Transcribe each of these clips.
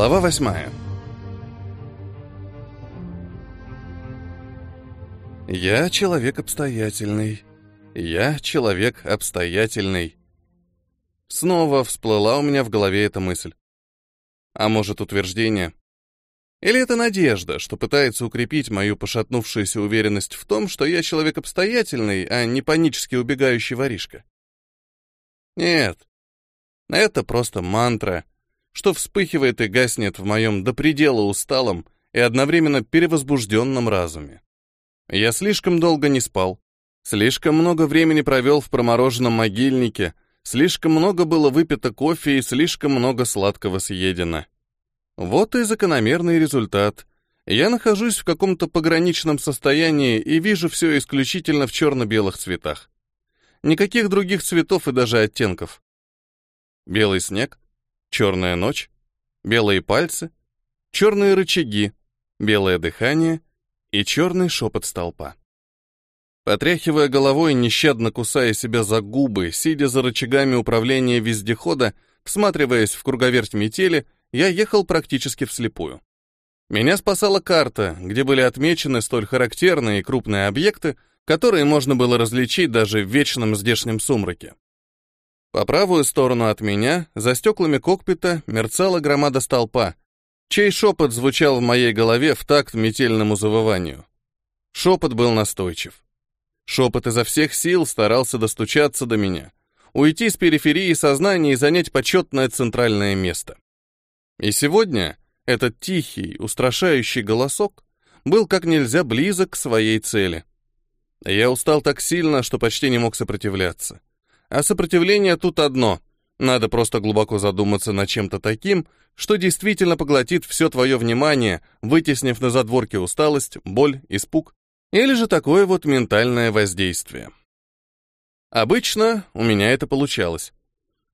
Глава восьмая. Я человек обстоятельный. Я человек обстоятельный. Снова всплыла у меня в голове эта мысль. А может, утверждение? Или это надежда, что пытается укрепить мою пошатнувшуюся уверенность в том, что я человек обстоятельный, а не панически убегающий воришка? Нет. Это просто мантра, что вспыхивает и гаснет в моем до предела усталом и одновременно перевозбужденном разуме. Я слишком долго не спал, слишком много времени провел в промороженном могильнике, слишком много было выпито кофе и слишком много сладкого съедено. Вот и закономерный результат. Я нахожусь в каком-то пограничном состоянии и вижу все исключительно в черно-белых цветах. Никаких других цветов и даже оттенков. Белый снег, черная ночь, белые пальцы, черные рычаги, белое дыхание и черный шепот столпа. Потряхивая головой, нещадно кусая себя за губы, сидя за рычагами управления вездехода, всматриваясь в круговерть метели, я ехал практически вслепую. Меня спасала карта, где были отмечены столь характерные и крупные объекты, которые можно было различить даже в вечном здешнем сумраке. По правую сторону от меня, за стеклами кокпита, мерцала громада столпа, чей шепот звучал в моей голове в такт метельному завыванию. Шепот был настойчив. Шепот изо всех сил старался достучаться до меня, уйти с периферии сознания и занять почетное центральное место. И сегодня этот тихий, устрашающий голосок был как нельзя близок к своей цели. Я устал так сильно, что почти не мог сопротивляться. А сопротивление тут одно. Надо просто глубоко задуматься над чем-то таким, что действительно поглотит все твое внимание, вытеснив на задворке усталость, боль, испуг, или же такое вот ментальное воздействие. Обычно у меня это получалось.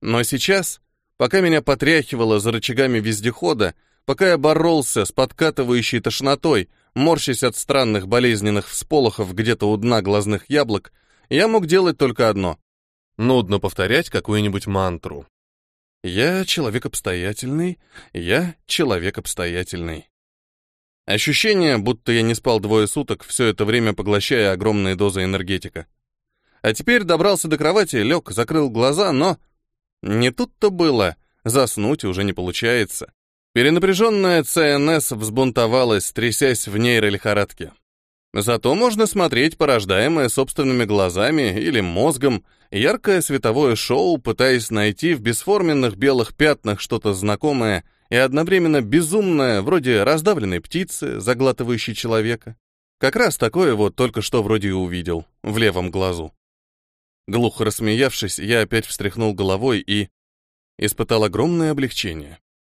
Но сейчас, пока меня потряхивало за рычагами вездехода, пока я боролся с подкатывающей тошнотой, морщась от странных болезненных всполохов где-то у дна глазных яблок, я мог делать только одно Нудно повторять какую-нибудь мантру. Я человек обстоятельный, я человек обстоятельный. Ощущение, будто я не спал двое суток, все это время поглощая огромные дозы энергетика. А теперь добрался до кровати, лег, закрыл глаза, но... Не тут-то было. Заснуть уже не получается. Перенапряженная ЦНС взбунтовалась, трясясь в нейролихорадке. Зато можно смотреть порождаемое собственными глазами или мозгом, яркое световое шоу, пытаясь найти в бесформенных белых пятнах что-то знакомое и одновременно безумное, вроде раздавленной птицы, заглатывающей человека. Как раз такое вот только что вроде и увидел, в левом глазу. Глухо рассмеявшись, я опять встряхнул головой и... испытал огромное облегчение.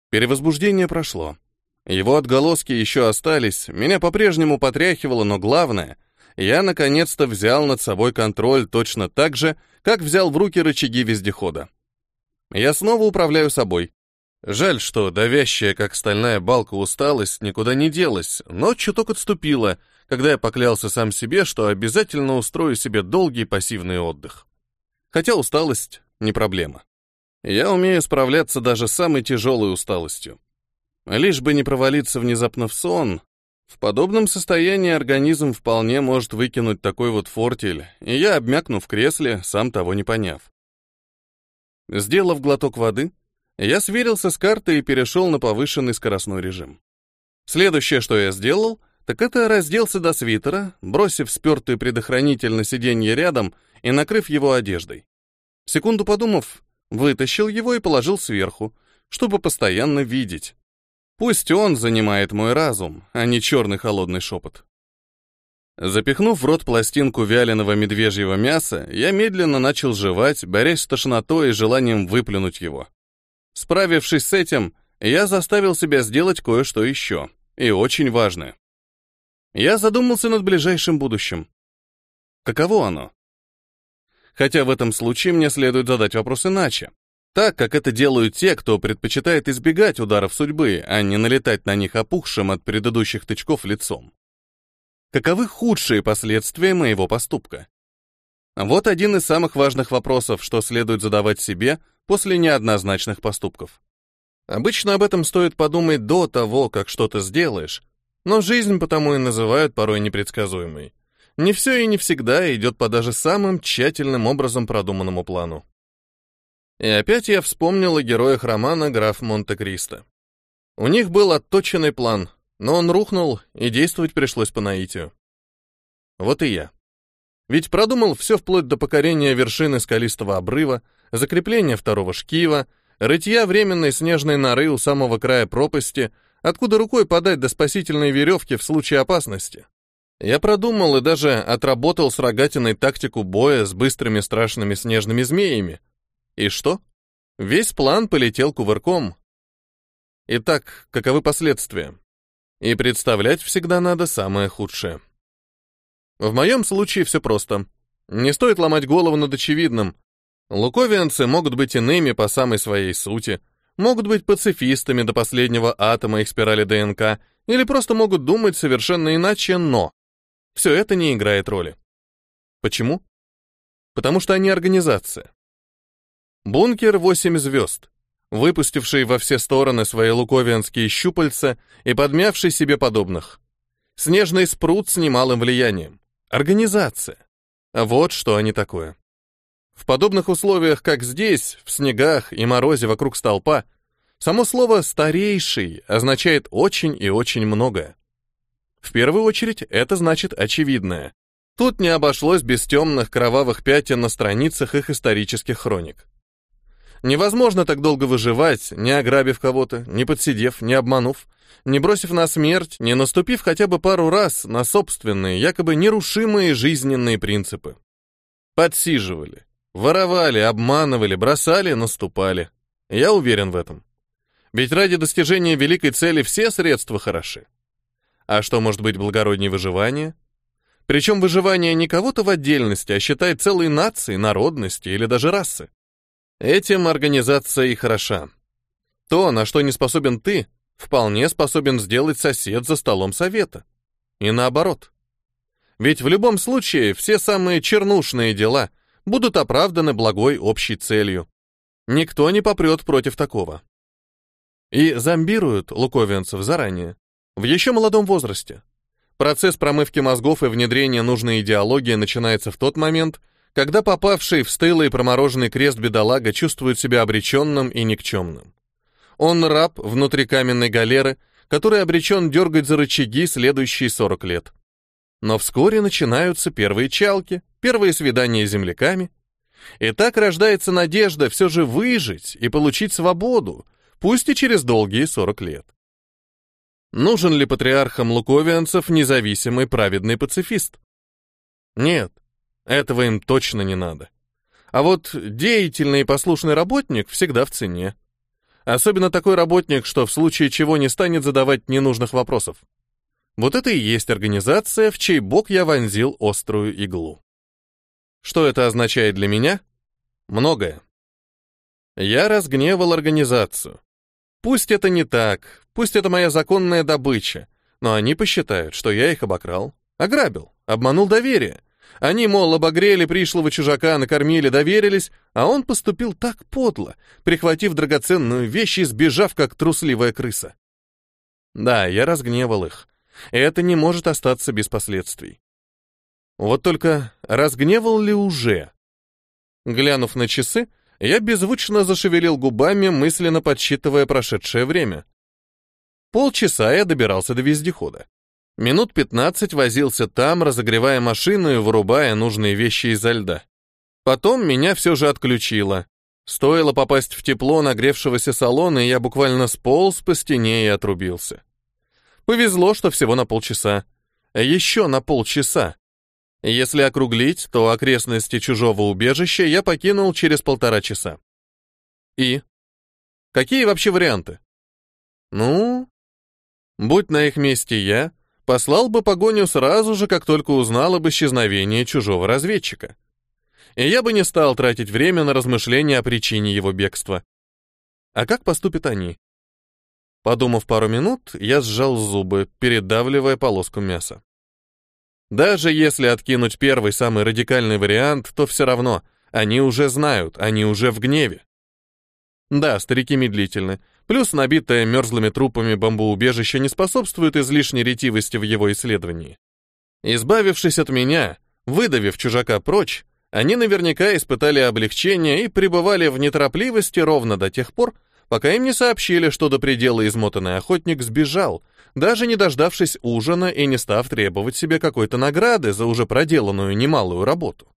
Перевозбуждение прошло. Его отголоски еще остались, меня по-прежнему потряхивало, но главное, я наконец-то взял над собой контроль точно так же, как взял в руки рычаги вездехода. Я снова управляю собой. Жаль, что давящая, как стальная балка, усталость никуда не делась, но чуток отступила, когда я поклялся сам себе, что обязательно устрою себе долгий пассивный отдых. Хотя усталость — не проблема. Я умею справляться даже с самой тяжелой усталостью. Лишь бы не провалиться внезапно в сон, в подобном состоянии организм вполне может выкинуть такой вот фортель, и я обмякну в кресле, сам того не поняв. Сделав глоток воды, я сверился с картой и перешел на повышенный скоростной режим. Следующее, что я сделал, так это разделся до свитера, бросив спертый предохранитель на сиденье рядом и накрыв его одеждой. Секунду подумав, вытащил его и положил сверху, чтобы постоянно видеть. Пусть он занимает мой разум, а не черный холодный шепот. Запихнув в рот пластинку вяленого медвежьего мяса, я медленно начал жевать, борясь с тошнотой и желанием выплюнуть его. Справившись с этим, я заставил себя сделать кое-что еще, и очень важное. Я задумался над ближайшим будущим. Каково оно? Хотя в этом случае мне следует задать вопрос иначе так, как это делают те, кто предпочитает избегать ударов судьбы, а не налетать на них опухшим от предыдущих тычков лицом. Каковы худшие последствия моего поступка? Вот один из самых важных вопросов, что следует задавать себе после неоднозначных поступков. Обычно об этом стоит подумать до того, как что-то сделаешь, но жизнь потому и называют порой непредсказуемой. Не все и не всегда идет по даже самым тщательным образом продуманному плану. И опять я вспомнил о героях романа «Граф Монте-Кристо». У них был отточенный план, но он рухнул, и действовать пришлось по наитию. Вот и я. Ведь продумал все вплоть до покорения вершины скалистого обрыва, закрепления второго шкива, рытья временной снежной норы у самого края пропасти, откуда рукой подать до спасительной веревки в случае опасности. Я продумал и даже отработал с рогатиной тактику боя с быстрыми страшными снежными змеями. И что? Весь план полетел кувырком. Итак, каковы последствия? И представлять всегда надо самое худшее. В моем случае все просто. Не стоит ломать голову над очевидным. Луковианцы могут быть иными по самой своей сути, могут быть пацифистами до последнего атома их спирали ДНК, или просто могут думать совершенно иначе, но все это не играет роли. Почему? Потому что они организация. Бункер 8 звезд, выпустивший во все стороны свои луковианские щупальца и подмявший себе подобных. Снежный спрут с немалым влиянием. Организация. Вот что они такое. В подобных условиях, как здесь, в снегах и морозе вокруг столпа, само слово «старейший» означает очень и очень многое. В первую очередь, это значит очевидное. Тут не обошлось без темных кровавых пятен на страницах их исторических хроник. Невозможно так долго выживать, не ограбив кого-то, не подсидев, не обманув, не бросив на смерть, не наступив хотя бы пару раз на собственные, якобы нерушимые жизненные принципы. Подсиживали, воровали, обманывали, бросали, наступали. Я уверен в этом. Ведь ради достижения великой цели все средства хороши. А что может быть благороднее выживания? Причем выживание не кого-то в отдельности, а считает целой нации, народности или даже расы. Этим организация и хороша. То, на что не способен ты, вполне способен сделать сосед за столом совета. И наоборот. Ведь в любом случае все самые чернушные дела будут оправданы благой общей целью. Никто не попрет против такого. И зомбируют луковенцев заранее, в еще молодом возрасте. Процесс промывки мозгов и внедрения нужной идеологии начинается в тот момент, когда попавший в стылый промороженный крест бедолага чувствует себя обреченным и никчемным. Он раб внутри каменной галеры, который обречен дергать за рычаги следующие 40 лет. Но вскоре начинаются первые чалки, первые свидания с земляками. И так рождается надежда все же выжить и получить свободу, пусть и через долгие 40 лет. Нужен ли патриархам луковианцев независимый праведный пацифист? Нет, этого им точно не надо. А вот деятельный и послушный работник всегда в цене. Особенно такой работник, что в случае чего не станет задавать ненужных вопросов. Вот это и есть организация, в чей бок я вонзил острую иглу. Что это означает для меня? Многое. Я разгневал организацию. Пусть это не так, пусть это моя законная добыча, но они посчитают, что я их обокрал, ограбил, обманул доверие, они, мол, обогрели пришлого чужака, накормили, доверились, а он поступил так подло, прихватив драгоценную вещь и сбежав, как трусливая крыса. Да, я разгневал их. Это не может остаться без последствий. Вот только разгневал ли уже? Глянув на часы, я беззвучно зашевелил губами, мысленно подсчитывая прошедшее время. Полчаса я добирался до вездехода. Минут пятнадцать возился там, разогревая машину и вырубая нужные вещи изо льда. Потом меня все же отключило. Стоило попасть в тепло нагревшегося салона, и я буквально сполз по стене и отрубился. Повезло, что всего на полчаса. Еще на полчаса. Если округлить, то окрестности чужого убежища я покинул через полтора часа. И? Какие вообще варианты? Ну, будь на их месте я, послал бы погоню сразу же, как только узнал об исчезновении чужого разведчика. И я бы не стал тратить время на размышления о причине его бегства. А как поступят они? Подумав пару минут, я сжал зубы, передавливая полоску мяса. Даже если откинуть первый, самый радикальный вариант, то все равно, они уже знают, они уже в гневе. Да, старики медлительны, Плюс набитое мерзлыми трупами бомбоубежище не способствует излишней ретивости в его исследовании. Избавившись от меня, выдавив чужака прочь, они наверняка испытали облегчение и пребывали в неторопливости ровно до тех пор, пока им не сообщили, что до предела измотанный охотник сбежал, даже не дождавшись ужина и не став требовать себе какой-то награды за уже проделанную немалую работу.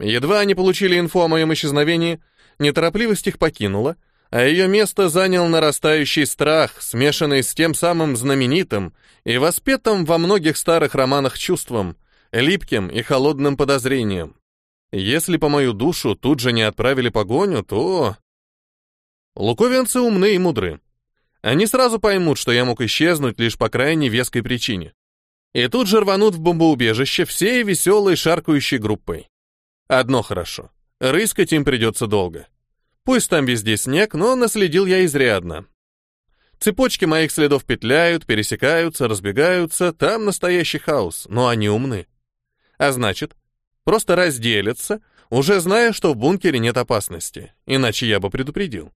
Едва они получили инфу о моем исчезновении, неторопливость их покинула, а ее место занял нарастающий страх, смешанный с тем самым знаменитым и воспетым во многих старых романах чувством, липким и холодным подозрением. Если по мою душу тут же не отправили погоню, то... Луковенцы умны и мудры. Они сразу поймут, что я мог исчезнуть лишь по крайне веской причине. И тут же рванут в бомбоубежище всей веселой шаркающей группой. Одно хорошо. Рыскать им придется долго. Пусть там везде снег, но наследил я изрядно. Цепочки моих следов петляют, пересекаются, разбегаются, там настоящий хаос, но они умны. А значит, просто разделятся, уже зная, что в бункере нет опасности, иначе я бы предупредил.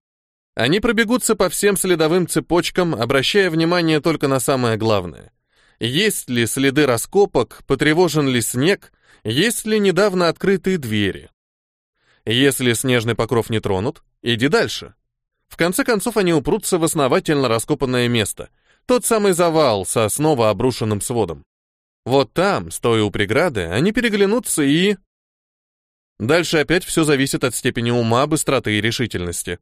Они пробегутся по всем следовым цепочкам, обращая внимание только на самое главное. Есть ли следы раскопок, потревожен ли снег, есть ли недавно открытые двери. Если снежный покров не тронут, иди дальше. В конце концов они упрутся в основательно раскопанное место, тот самый завал со снова обрушенным сводом. Вот там, стоя у преграды, они переглянутся и... Дальше опять все зависит от степени ума, быстроты и решительности.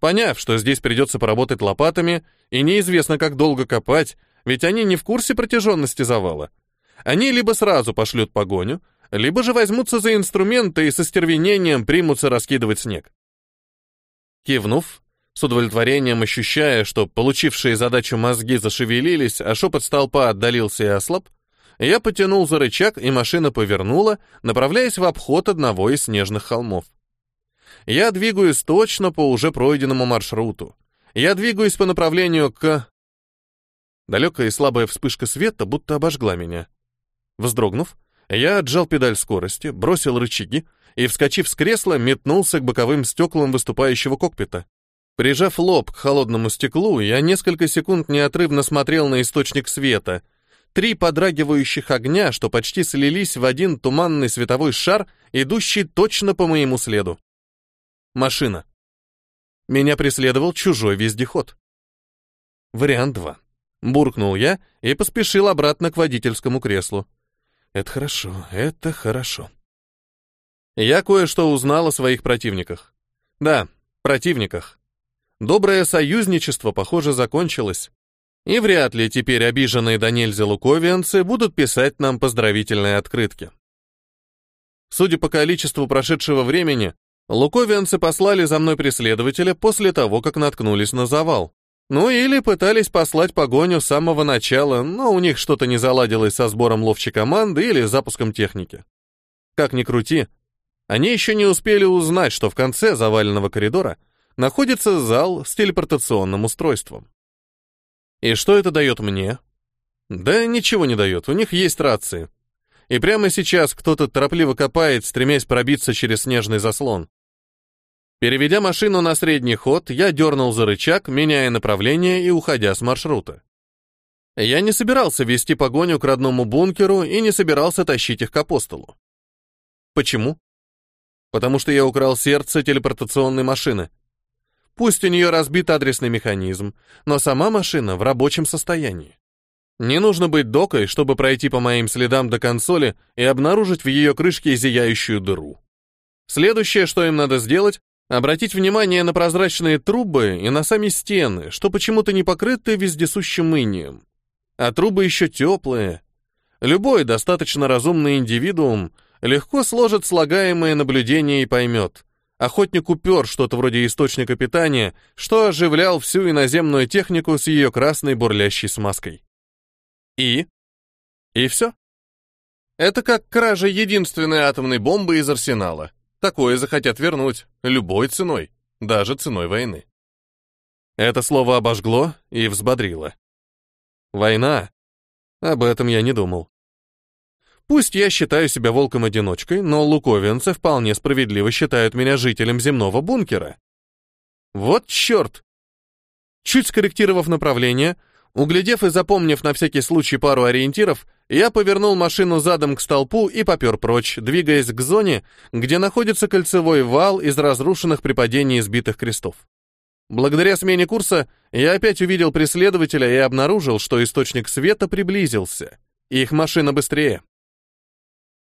Поняв, что здесь придется поработать лопатами, и неизвестно, как долго копать, ведь они не в курсе протяженности завала, они либо сразу пошлют погоню, либо же возьмутся за инструменты и со стервенением примутся раскидывать снег. Кивнув, с удовлетворением ощущая, что получившие задачу мозги зашевелились, а шепот столпа отдалился и ослаб, я потянул за рычаг, и машина повернула, направляясь в обход одного из снежных холмов. Я двигаюсь точно по уже пройденному маршруту. Я двигаюсь по направлению к... Далекая и слабая вспышка света будто обожгла меня. Вздрогнув, я отжал педаль скорости, бросил рычаги и, вскочив с кресла, метнулся к боковым стеклам выступающего кокпита. Прижав лоб к холодному стеклу, я несколько секунд неотрывно смотрел на источник света. Три подрагивающих огня, что почти слились в один туманный световой шар, идущий точно по моему следу. Машина. Меня преследовал чужой вездеход. Вариант 2. Буркнул я и поспешил обратно к водительскому креслу. Это хорошо, это хорошо. Я кое-что узнал о своих противниках. Да, противниках. Доброе союзничество, похоже, закончилось. И вряд ли теперь обиженные до нельзя луковианцы будут писать нам поздравительные открытки. Судя по количеству прошедшего времени, Луковианцы послали за мной преследователя после того, как наткнулись на завал. Ну или пытались послать погоню с самого начала, но у них что-то не заладилось со сбором ловчей команды или запуском техники. Как ни крути, они еще не успели узнать, что в конце заваленного коридора находится зал с телепортационным устройством. И что это дает мне? Да ничего не дает, у них есть рации. И прямо сейчас кто-то торопливо копает, стремясь пробиться через снежный заслон. Переведя машину на средний ход, я дернул за рычаг, меняя направление и уходя с маршрута. Я не собирался вести погоню к родному бункеру и не собирался тащить их к апостолу. Почему? Потому что я украл сердце телепортационной машины. Пусть у нее разбит адресный механизм, но сама машина в рабочем состоянии. Не нужно быть докой, чтобы пройти по моим следам до консоли и обнаружить в ее крышке зияющую дыру. Следующее, что им надо сделать, Обратить внимание на прозрачные трубы и на сами стены, что почему-то не покрыты вездесущим инием. А трубы еще теплые. Любой достаточно разумный индивидуум легко сложит слагаемые наблюдения и поймет. Охотник упер что-то вроде источника питания, что оживлял всю иноземную технику с ее красной бурлящей смазкой. И? И все. Это как кража единственной атомной бомбы из арсенала. Такое захотят вернуть, любой ценой, даже ценой войны. Это слово обожгло и взбодрило. Война? Об этом я не думал. Пусть я считаю себя волком-одиночкой, но луковинцы вполне справедливо считают меня жителем земного бункера. Вот черт! Чуть скорректировав направление, углядев и запомнив на всякий случай пару ориентиров, я повернул машину задом к столпу и попер прочь, двигаясь к зоне, где находится кольцевой вал из разрушенных при падении сбитых крестов. Благодаря смене курса я опять увидел преследователя и обнаружил, что источник света приблизился. Их машина быстрее.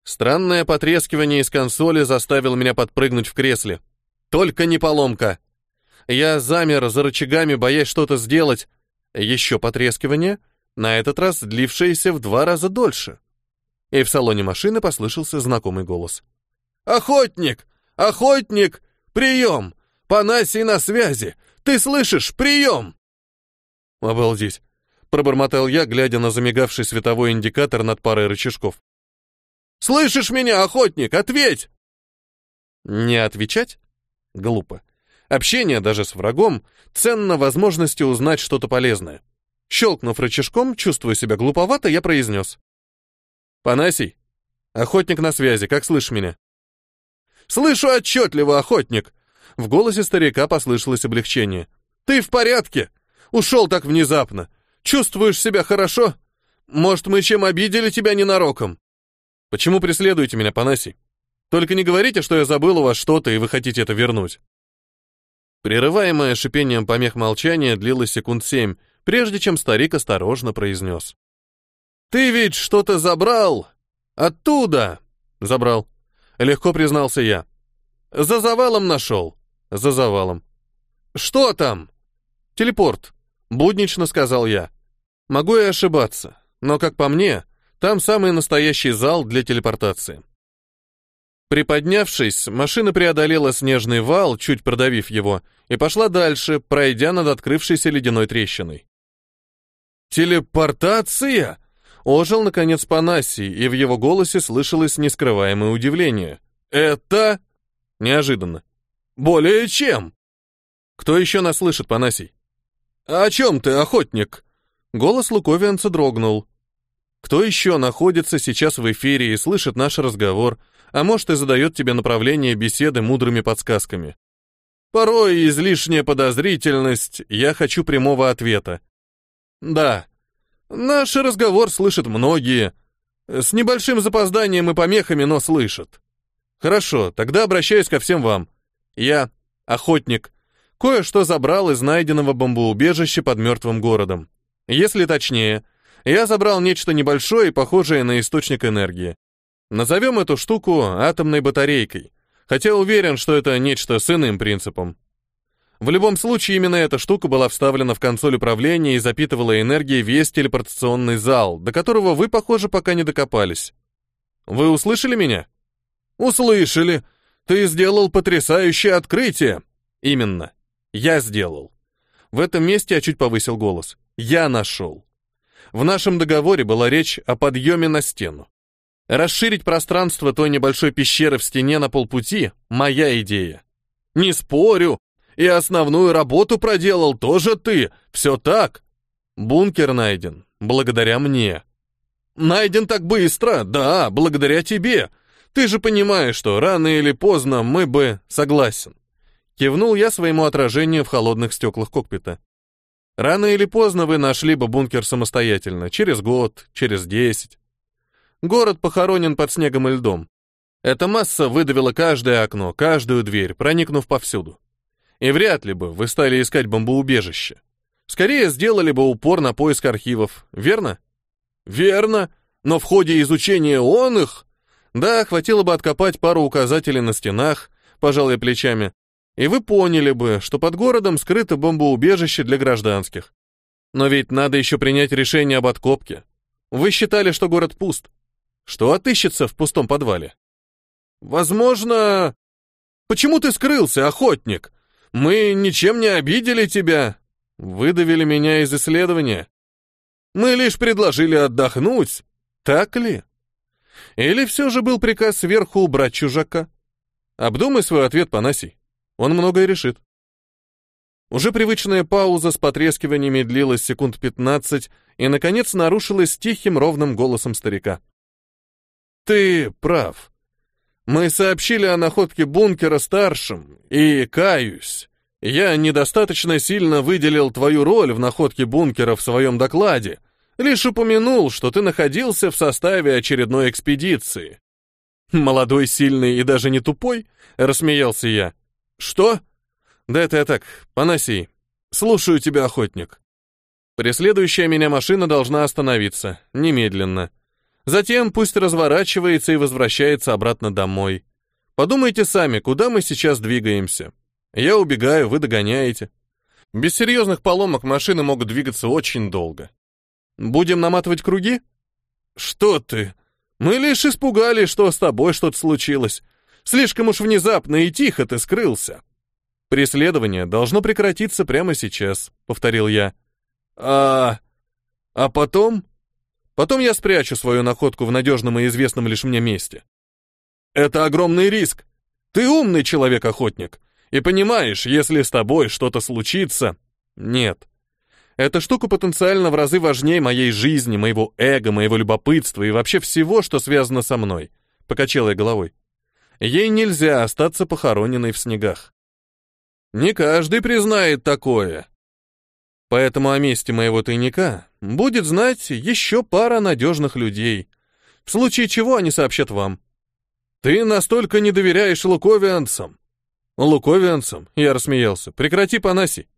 Странное потрескивание из консоли заставило меня подпрыгнуть в кресле. Только не поломка. Я замер за рычагами, боясь что-то сделать. Еще потрескивание, на этот раз длившееся в два раза дольше. И в салоне машины послышался знакомый голос. «Охотник! Охотник! Прием! Панасий на связи! Ты слышишь? Прием!» «Обалдеть!» — пробормотал я, глядя на замигавший световой индикатор над парой рычажков. «Слышишь меня, охотник? Ответь!» Не отвечать? Глупо. Общение даже с врагом ценно возможностью узнать что-то полезное. Щелкнув рычажком, чувствуя себя глуповато, я произнес. «Панасий, охотник на связи, как слышишь меня?» «Слышу отчетливо, охотник!» В голосе старика послышалось облегчение. «Ты в порядке? Ушел так внезапно. Чувствуешь себя хорошо? Может, мы чем обидели тебя ненароком?» «Почему преследуете меня, Панасий? Только не говорите, что я забыл у вас что-то, и вы хотите это вернуть». Прерываемое шипением помех молчания длилось секунд семь, прежде чем старик осторожно произнес. «Ты ведь что-то забрал! Оттуда!» «Забрал», — легко признался я. «За завалом нашел. За завалом. «Что там?» «Телепорт», — буднично сказал я. «Могу и ошибаться, но, как по мне, там самый настоящий зал для телепортации». Приподнявшись, машина преодолела снежный вал, чуть продавив его, и пошла дальше, пройдя над открывшейся ледяной трещиной. «Телепортация?» Ожил, наконец, Панасий, и в его голосе слышалось нескрываемое удивление. «Это...» Неожиданно. «Более чем!» «Кто еще нас слышит, Панасий?» «О чем ты, охотник?» Голос луковианца дрогнул. «Кто еще находится сейчас в эфире и слышит наш разговор, а может и задает тебе направление беседы мудрыми подсказками?» «Порой излишняя подозрительность, я хочу прямого ответа». «Да, наш разговор слышат многие. С небольшим запозданием и помехами, но слышат. Хорошо, тогда обращаюсь ко всем вам. Я, охотник, кое-что забрал из найденного бомбоубежища под мертвым городом. Если точнее, я забрал нечто небольшое и похожее на источник энергии. Назовем эту штуку атомной батарейкой, хотя уверен, что это нечто с иным принципом. В любом случае, именно эта штука была вставлена в консоль управления и запитывала энергией весь телепортационный зал, до которого вы, похоже, пока не докопались. Вы услышали меня? Услышали, ты сделал потрясающее открытие. Именно. Я сделал. В этом месте я чуть повысил голос. Я нашел. В нашем договоре была речь о подъеме на стену. Расширить пространство той небольшой пещеры в стене на полпути — моя идея. Не спорю. И основную работу проделал тоже ты. Все так. Бункер найден. Благодаря мне. Найден так быстро. Да, благодаря тебе. Ты же понимаешь, что рано или поздно мы бы... Согласен. Кивнул я своему отражению в холодных стеклах кокпита. Рано или поздно вы нашли бы бункер самостоятельно, через год, через десять. Город похоронен под снегом и льдом. Эта масса выдавила каждое окно, каждую дверь, проникнув повсюду. И вряд ли бы вы стали искать бомбоубежище. Скорее сделали бы упор на поиск архивов, верно? Верно, но в ходе изучения он их да, хватило бы откопать пару указателей на стенах, пожалуй, плечами, и вы поняли бы, что под городом скрыто бомбоубежище для гражданских. Но ведь надо еще принять решение об откопке. Вы считали, что город пуст. Что отыщется в пустом подвале? Возможно... Почему ты скрылся, охотник? Мы ничем не обидели тебя. Выдавили меня из исследования. Мы лишь предложили отдохнуть. Так ли? Или все же был приказ сверху убрать чужака? Обдумай свой ответ, Панасий. Он многое решит. Уже привычная пауза с потрескиваниями длилась секунд пятнадцать и, наконец, нарушилась тихим ровным голосом старика. «Ты прав. Мы сообщили о находке бункера старшим, и, каюсь, Я недостаточно сильно выделил твою роль в находке бункера в своем докладе, лишь упомянул, что ты находился в составе очередной экспедиции. Молодой, сильный и даже не тупой, рассмеялся я. Что? Да это я так, поноси. Слушаю тебя, охотник. Преследующая меня машина должна остановиться, немедленно. Затем пусть разворачивается и возвращается обратно домой. Подумайте сами, куда мы сейчас двигаемся. Я убегаю, вы догоняете. Без серьезных поломок машины могут двигаться очень долго. Будем наматывать круги? Что ты? Мы лишь испугались, что с тобой что-то случилось. Слишком уж внезапно и тихо ты скрылся. Преследование должно прекратиться прямо сейчас, повторил я. А... А потом? Потом я спрячу свою находку в надежном и известном лишь мне месте. Это огромный риск. Ты умный человек-охотник. И понимаешь, если с тобой что-то случится... Нет. Эта штука потенциально в разы важнее моей жизни, моего эго, моего любопытства и вообще всего, что связано со мной. Покачала я головой. Ей нельзя остаться похороненной в снегах. Не каждый признает такое. Поэтому о месте моего тайника будет знать еще пара надежных людей, в случае чего они сообщат вам. Ты настолько не доверяешь луковианцам. Луковианцам? Я рассмеялся. Прекрати, Панаси.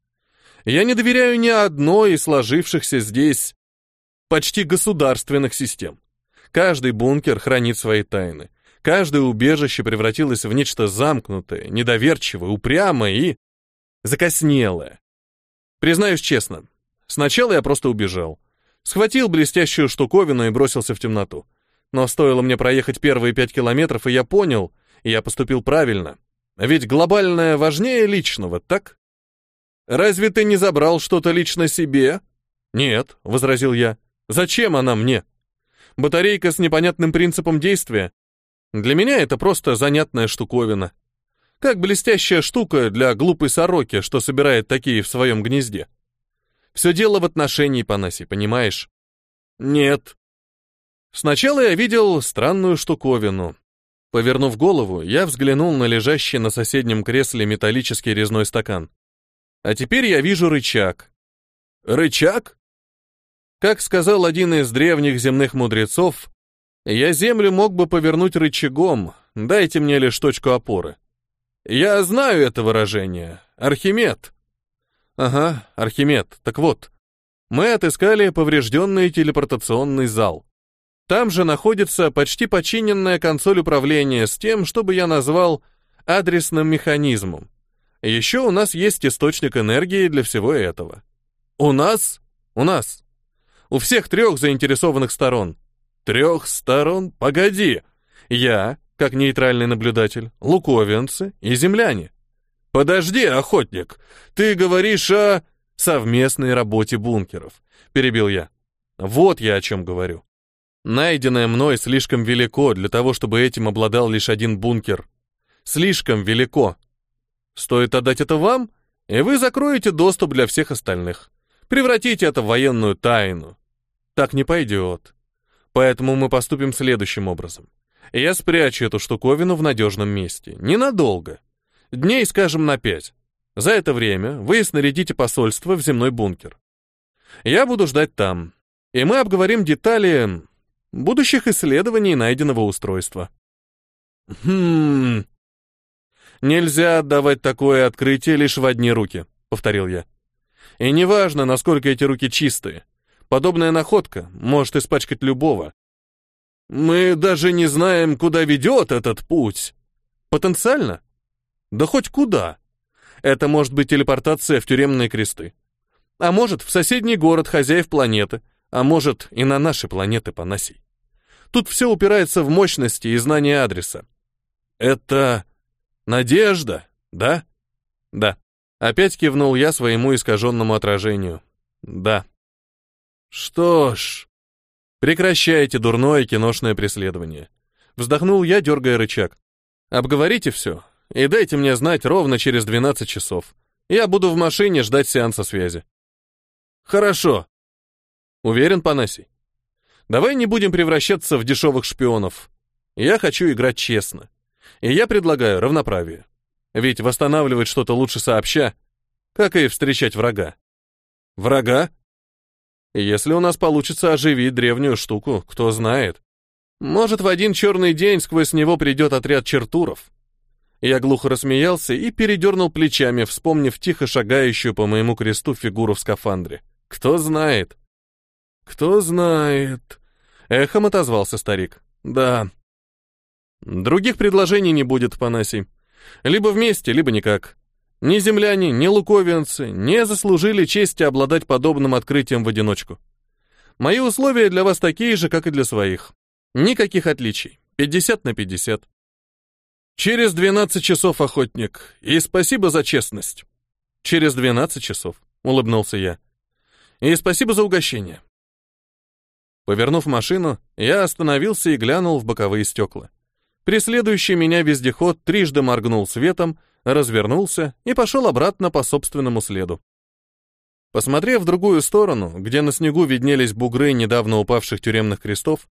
Я не доверяю ни одной из сложившихся здесь почти государственных систем. Каждый бункер хранит свои тайны. Каждое убежище превратилось в нечто замкнутое, недоверчивое, упрямое и закоснелое. Признаюсь честно, сначала я просто убежал. Схватил блестящую штуковину и бросился в темноту. Но стоило мне проехать первые пять километров, и я понял, я поступил правильно. Ведь глобальное важнее личного, так? Разве ты не забрал что-то лично себе? Нет, возразил я. Зачем она мне? Батарейка с непонятным принципом действия. Для меня это просто занятная штуковина. Как блестящая штука для глупой сороки, что собирает такие в своем гнезде. Все дело в отношении, Панаси, понимаешь? Нет. Сначала я видел странную штуковину. Повернув голову, я взглянул на лежащий на соседнем кресле металлический резной стакан. А теперь я вижу рычаг. Рычаг? Как сказал один из древних земных мудрецов, я землю мог бы повернуть рычагом, дайте мне лишь точку опоры. Я знаю это выражение. Архимед. Ага, Архимед. Так вот, мы отыскали поврежденный телепортационный зал. Там же находится почти починенная консоль управления с тем, чтобы я назвал адресным механизмом. Еще у нас есть источник энергии для всего этого. У нас? У нас. У всех трех заинтересованных сторон. Трех сторон? Погоди. Я, как нейтральный наблюдатель, луковенцы и земляне. Подожди, охотник, ты говоришь о совместной работе бункеров, перебил я. Вот я о чем говорю. Найденное мной слишком велико для того, чтобы этим обладал лишь один бункер. Слишком велико. Стоит отдать это вам, и вы закроете доступ для всех остальных. Превратите это в военную тайну. Так не пойдет. Поэтому мы поступим следующим образом. Я спрячу эту штуковину в надежном месте. Ненадолго. Дней, скажем, на пять. За это время вы снарядите посольство в земной бункер. Я буду ждать там. И мы обговорим детали будущих исследований найденного устройства. Хм. Нельзя отдавать такое открытие лишь в одни руки, повторил я. И неважно, насколько эти руки чистые. Подобная находка может испачкать любого, мы даже не знаем, куда ведет этот путь. Потенциально? Да хоть куда. Это может быть телепортация в тюремные кресты. А может, в соседний город хозяев планеты, а может, и на наши планеты Панасий. Тут все упирается в мощности и знание адреса. Это надежда, да? Да. Опять кивнул я своему искаженному отражению. Да. Что ж, Прекращайте дурное киношное преследование. Вздохнул я, дергая рычаг. Обговорите все и дайте мне знать ровно через 12 часов. Я буду в машине ждать сеанса связи. Хорошо. Уверен, Панасий? Давай не будем превращаться в дешевых шпионов. Я хочу играть честно. И я предлагаю равноправие. Ведь восстанавливать что-то лучше сообща как и встречать врага. Врага? Если у нас получится оживить древнюю штуку, кто знает. Может, в один черный день сквозь него придет отряд чертуров. Я глухо рассмеялся и передернул плечами, вспомнив тихо шагающую по моему кресту фигуру в скафандре. Кто знает? Кто знает? Эхом отозвался старик. Да. Других предложений не будет, Панасий. Либо вместе, либо никак. Ни земляне, ни луковинцы не заслужили чести обладать подобным открытием в одиночку. Мои условия для вас такие же, как и для своих. Никаких отличий. 50 на 50. Через 12 часов, охотник, и спасибо за честность. Через 12 часов, улыбнулся я. И спасибо за угощение. Повернув машину, я остановился и глянул в боковые стекла. Преследующий меня вездеход трижды моргнул светом, развернулся и пошел обратно по собственному следу. Посмотрев в другую сторону, где на снегу виднелись бугры недавно упавших тюремных крестов,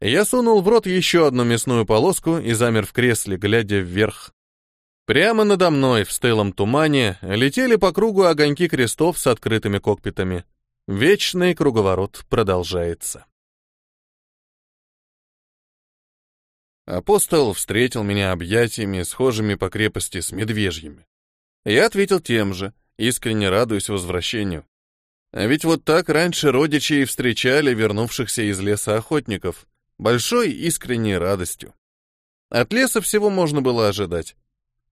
я сунул в рот еще одну мясную полоску и замер в кресле, глядя вверх. Прямо надо мной, в стылом тумане, летели по кругу огоньки крестов с открытыми кокпитами. Вечный круговорот продолжается. Апостол встретил меня объятиями, схожими по крепости с медвежьими. Я ответил тем же, искренне радуясь возвращению. А ведь вот так раньше родичи и встречали вернувшихся из леса охотников, большой искренней радостью. От леса всего можно было ожидать.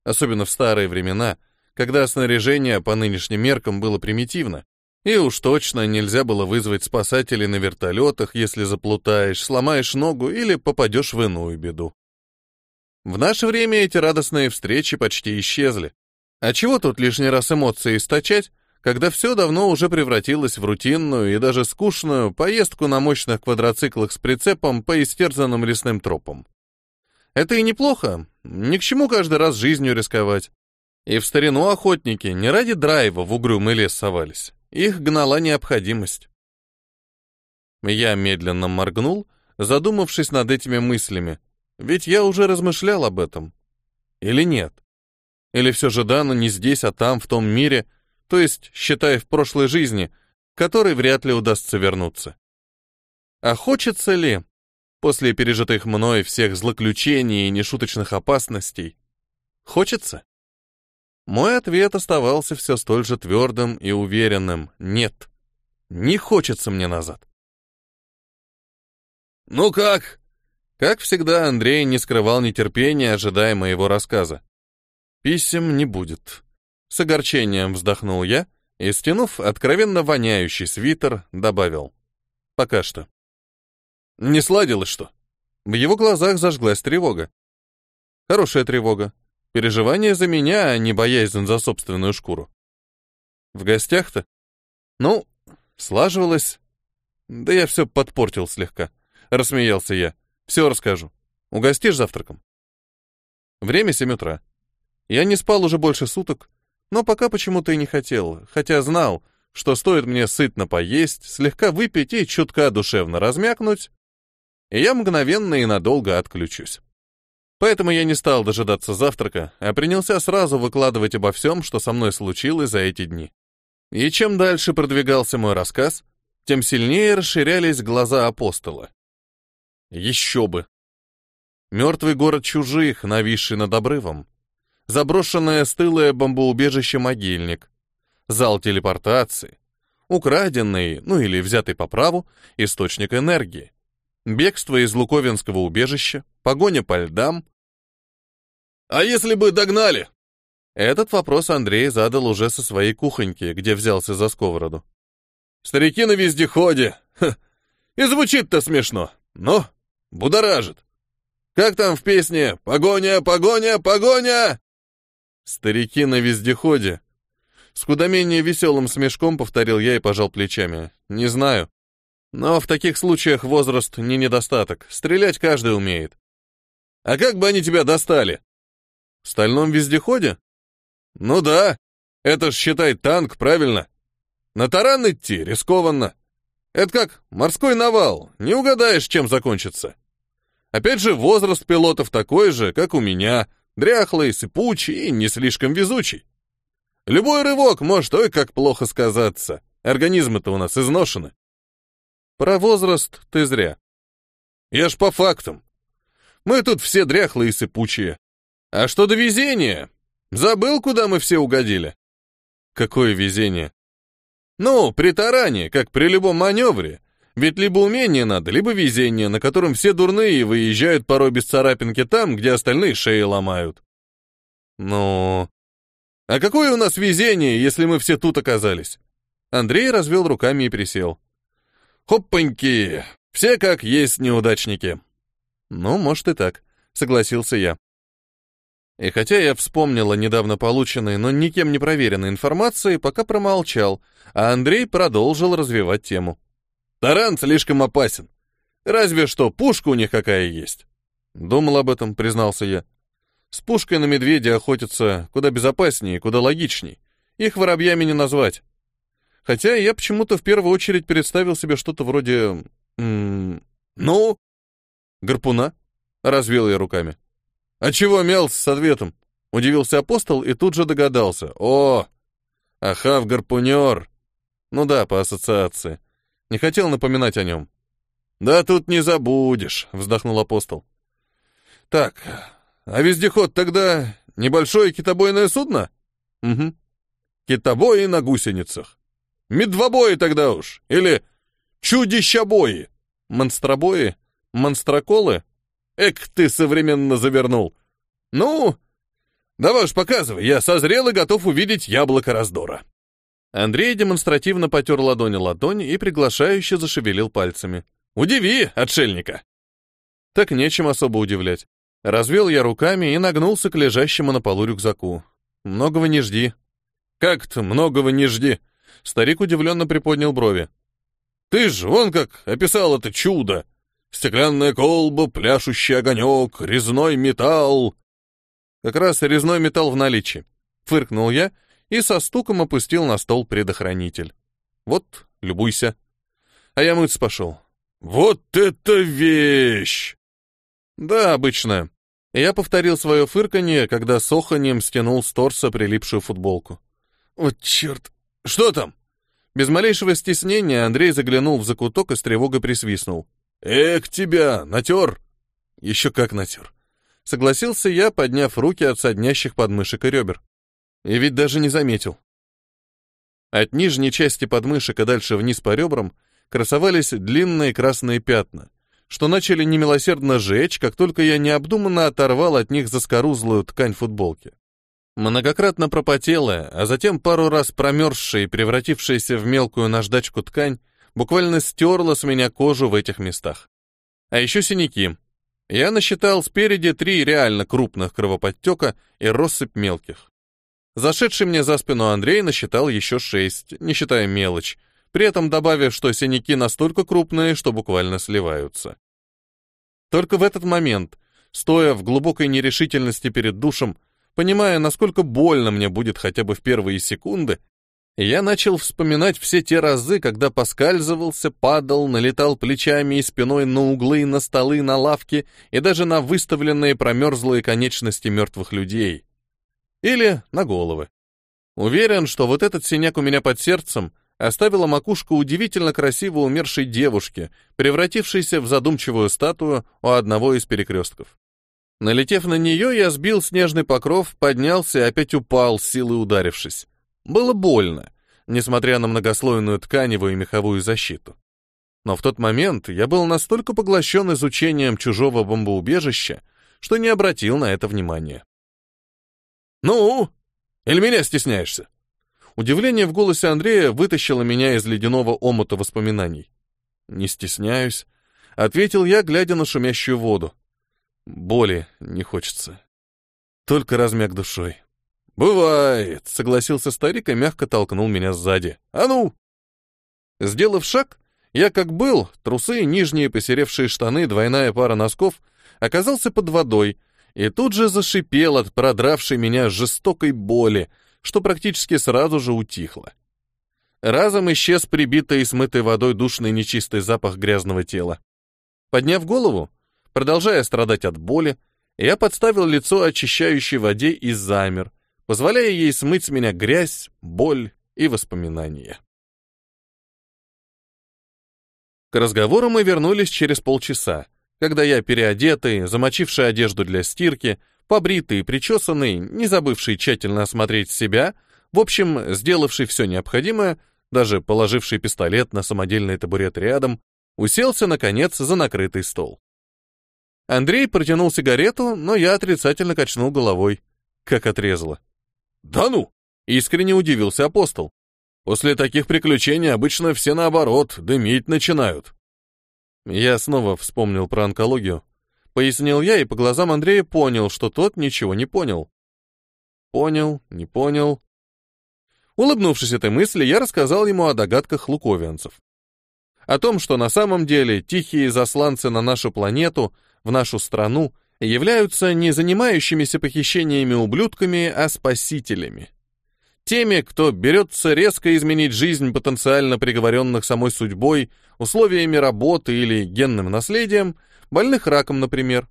Особенно в старые времена, когда снаряжение по нынешним меркам было примитивно, и уж точно нельзя было вызвать спасателей на вертолетах, если заплутаешь, сломаешь ногу или попадешь в иную беду. В наше время эти радостные встречи почти исчезли. А чего тут лишний раз эмоции источать, когда все давно уже превратилось в рутинную и даже скучную поездку на мощных квадроциклах с прицепом по истерзанным лесным тропам. Это и неплохо, ни к чему каждый раз жизнью рисковать. И в старину охотники не ради драйва в угрюмый лес совались. Их гнала необходимость. Я медленно моргнул, задумавшись над этими мыслями, ведь я уже размышлял об этом. Или нет? Или все же Дана не здесь, а там, в том мире, то есть, считая в прошлой жизни, которой вряд ли удастся вернуться. А хочется ли, после пережитых мной всех злоключений и нешуточных опасностей, хочется? Мой ответ оставался все столь же твердым и уверенным. Нет, не хочется мне назад. «Ну как?» Как всегда, Андрей не скрывал нетерпения, ожидая моего рассказа. «Писем не будет». С огорчением вздохнул я и, стянув откровенно воняющий свитер, добавил. «Пока что». «Не сладилось, что?» В его глазах зажглась тревога. Хорошая тревога. Переживание за меня, а не боязнь за собственную шкуру. В гостях-то? Ну, слаживалось. Да я все подпортил слегка. Рассмеялся я. Все расскажу. Угостишь завтраком? Время семь утра. Я не спал уже больше суток, но пока почему-то и не хотел, хотя знал, что стоит мне сытно поесть, слегка выпить и чутка душевно размякнуть, и я мгновенно и надолго отключусь. Поэтому я не стал дожидаться завтрака, а принялся сразу выкладывать обо всем, что со мной случилось за эти дни. И чем дальше продвигался мой рассказ, тем сильнее расширялись глаза апостола. Еще бы! Мертвый город чужих, нависший над обрывом. Заброшенное стылое бомбоубежище-могильник. Зал телепортации. Украденный, ну или взятый по праву, источник энергии. Бегство из Луковинского убежища, погоня по льдам. «А если бы догнали?» Этот вопрос Андрей задал уже со своей кухоньки, где взялся за сковороду. «Старики на вездеходе! Ха. И звучит-то смешно, но будоражит. Как там в песне «Погоня, погоня, погоня»?» «Старики на вездеходе». С куда менее веселым смешком повторил я и пожал плечами. «Не знаю. Но в таких случаях возраст не недостаток. Стрелять каждый умеет. А как бы они тебя достали? В стальном вездеходе? Ну да. Это ж, считай, танк, правильно? На таран идти рискованно. Это как морской навал. Не угадаешь, чем закончится. Опять же, возраст пилотов такой же, как у меня. Дряхлый, сыпучий и не слишком везучий. Любой рывок может, ой, как плохо сказаться. Организмы-то у нас изношены. Про возраст ты зря. Я ж по фактам. Мы тут все дряхлые и сыпучие. А что до везения? Забыл, куда мы все угодили? Какое везение? Ну, при таране, как при любом маневре. Ведь либо умение надо, либо везение, на котором все дурные выезжают порой без царапинки там, где остальные шеи ломают. Ну... А какое у нас везение, если мы все тут оказались? Андрей развел руками и присел. Хоппаньки! Все как есть неудачники. Ну, может и так, согласился я. И хотя я вспомнила недавно полученной, но никем не проверенной информации, пока промолчал, а Андрей продолжил развивать тему. Таран слишком опасен. Разве что пушка у них какая есть. Думал об этом, признался я. С пушкой на медведя охотятся куда безопаснее, куда логичней. Их воробьями не назвать. Хотя я почему-то в первую очередь представил себе что-то вроде... М -м, ну? Гарпуна? Развел я руками. А чего мялся с ответом? Удивился апостол и тут же догадался. О, Ахав-гарпунер. Ну да, по ассоциации. Не хотел напоминать о нем. Да тут не забудешь, вздохнул апостол. Так, а вездеход тогда небольшое китобойное судно? Угу. Китобои на гусеницах. Медвобои тогда уж. Или чудищобои. Монстробои? Монстроколы? Эк, ты современно завернул. Ну, давай уж показывай, я созрел и готов увидеть яблоко раздора. Андрей демонстративно потер ладони ладонь и приглашающе зашевелил пальцами. «Удиви, отшельника!» Так нечем особо удивлять. Развел я руками и нагнулся к лежащему на полу рюкзаку. «Многого не жди». «Как-то многого не жди?» Старик удивленно приподнял брови. «Ты ж вон как описал это чудо! Стеклянная колба, пляшущий огонек, резной металл!» «Как раз резной металл в наличии», — фыркнул я и со стуком опустил на стол предохранитель. «Вот, любуйся». А я мыться пошел. «Вот это вещь!» «Да, обычно». Я повторил свое фырканье, когда с оханьем стянул с торса прилипшую футболку. «Вот черт! Что там?» Без малейшего стеснения Андрей заглянул в закуток и с тревогой присвистнул. «Эх тебя, натер!» «Еще как натер!» Согласился я, подняв руки от соднящих подмышек и ребер. И ведь даже не заметил. От нижней части подмышек и дальше вниз по ребрам красовались длинные красные пятна, что начали немилосердно жечь, как только я необдуманно оторвал от них заскорузлую ткань футболки. Многократно пропотелая, а затем пару раз промерзшая и превратившаяся в мелкую наждачку ткань, буквально стерла с меня кожу в этих местах. А еще синяки. Я насчитал спереди три реально крупных кровоподтека и россыпь мелких. Зашедший мне за спину Андрей насчитал еще шесть, не считая мелочь, при этом добавив, что синяки настолько крупные, что буквально сливаются. Только в этот момент, стоя в глубокой нерешительности перед душем, понимая, насколько больно мне будет хотя бы в первые секунды, я начал вспоминать все те разы, когда поскальзывался, падал, налетал плечами и спиной на углы, на столы, на лавки и даже на выставленные промерзлые конечности мертвых людей. Или на головы. Уверен, что вот этот синяк у меня под сердцем оставила макушку удивительно красиво умершей девушки, превратившейся в задумчивую статую у одного из перекрестков. Налетев на нее, я сбил снежный покров, поднялся и опять упал, силой ударившись. Было больно, несмотря на многослойную тканевую и меховую защиту. Но в тот момент я был настолько поглощен изучением чужого бомбоубежища, что не обратил на это внимания. «Ну? Или меня стесняешься?» Удивление в голосе Андрея вытащило меня из ледяного омута воспоминаний. «Не стесняюсь», — ответил я, глядя на шумящую воду. «Боли не хочется. Только размяк душой». «Бывает», — согласился старик и мягко толкнул меня сзади. «А ну!» Сделав шаг, я как был, трусы, нижние посеревшие штаны, двойная пара носков, оказался под водой и тут же зашипел от продравшей меня жестокой боли, что практически сразу же утихло. Разом исчез прибитый и смытый водой душный нечистый запах грязного тела. Подняв голову, продолжая страдать от боли, я подставил лицо очищающей воде и замер, позволяя ей смыть с меня грязь, боль и воспоминания. К разговору мы вернулись через полчаса, когда я переодетый, замочивший одежду для стирки, побритый причесанный, не забывший тщательно осмотреть себя, в общем, сделавший все необходимое, даже положивший пистолет на самодельный табурет рядом, уселся, наконец, за накрытый стол. Андрей протянул сигарету, но я отрицательно качнул головой. Как отрезало. «Да ну!» — искренне удивился апостол. «После таких приключений обычно все наоборот, дымить начинают». Я снова вспомнил про онкологию. Пояснил я и по глазам Андрея понял, что тот ничего не понял. Понял, не понял. Улыбнувшись этой мысли, я рассказал ему о догадках луковианцев. О том, что на самом деле тихие засланцы на нашу планету — в нашу страну являются не занимающимися похищениями ублюдками, а спасителями. Теми, кто берется резко изменить жизнь потенциально приговоренных самой судьбой, условиями работы или генным наследием, больных раком, например.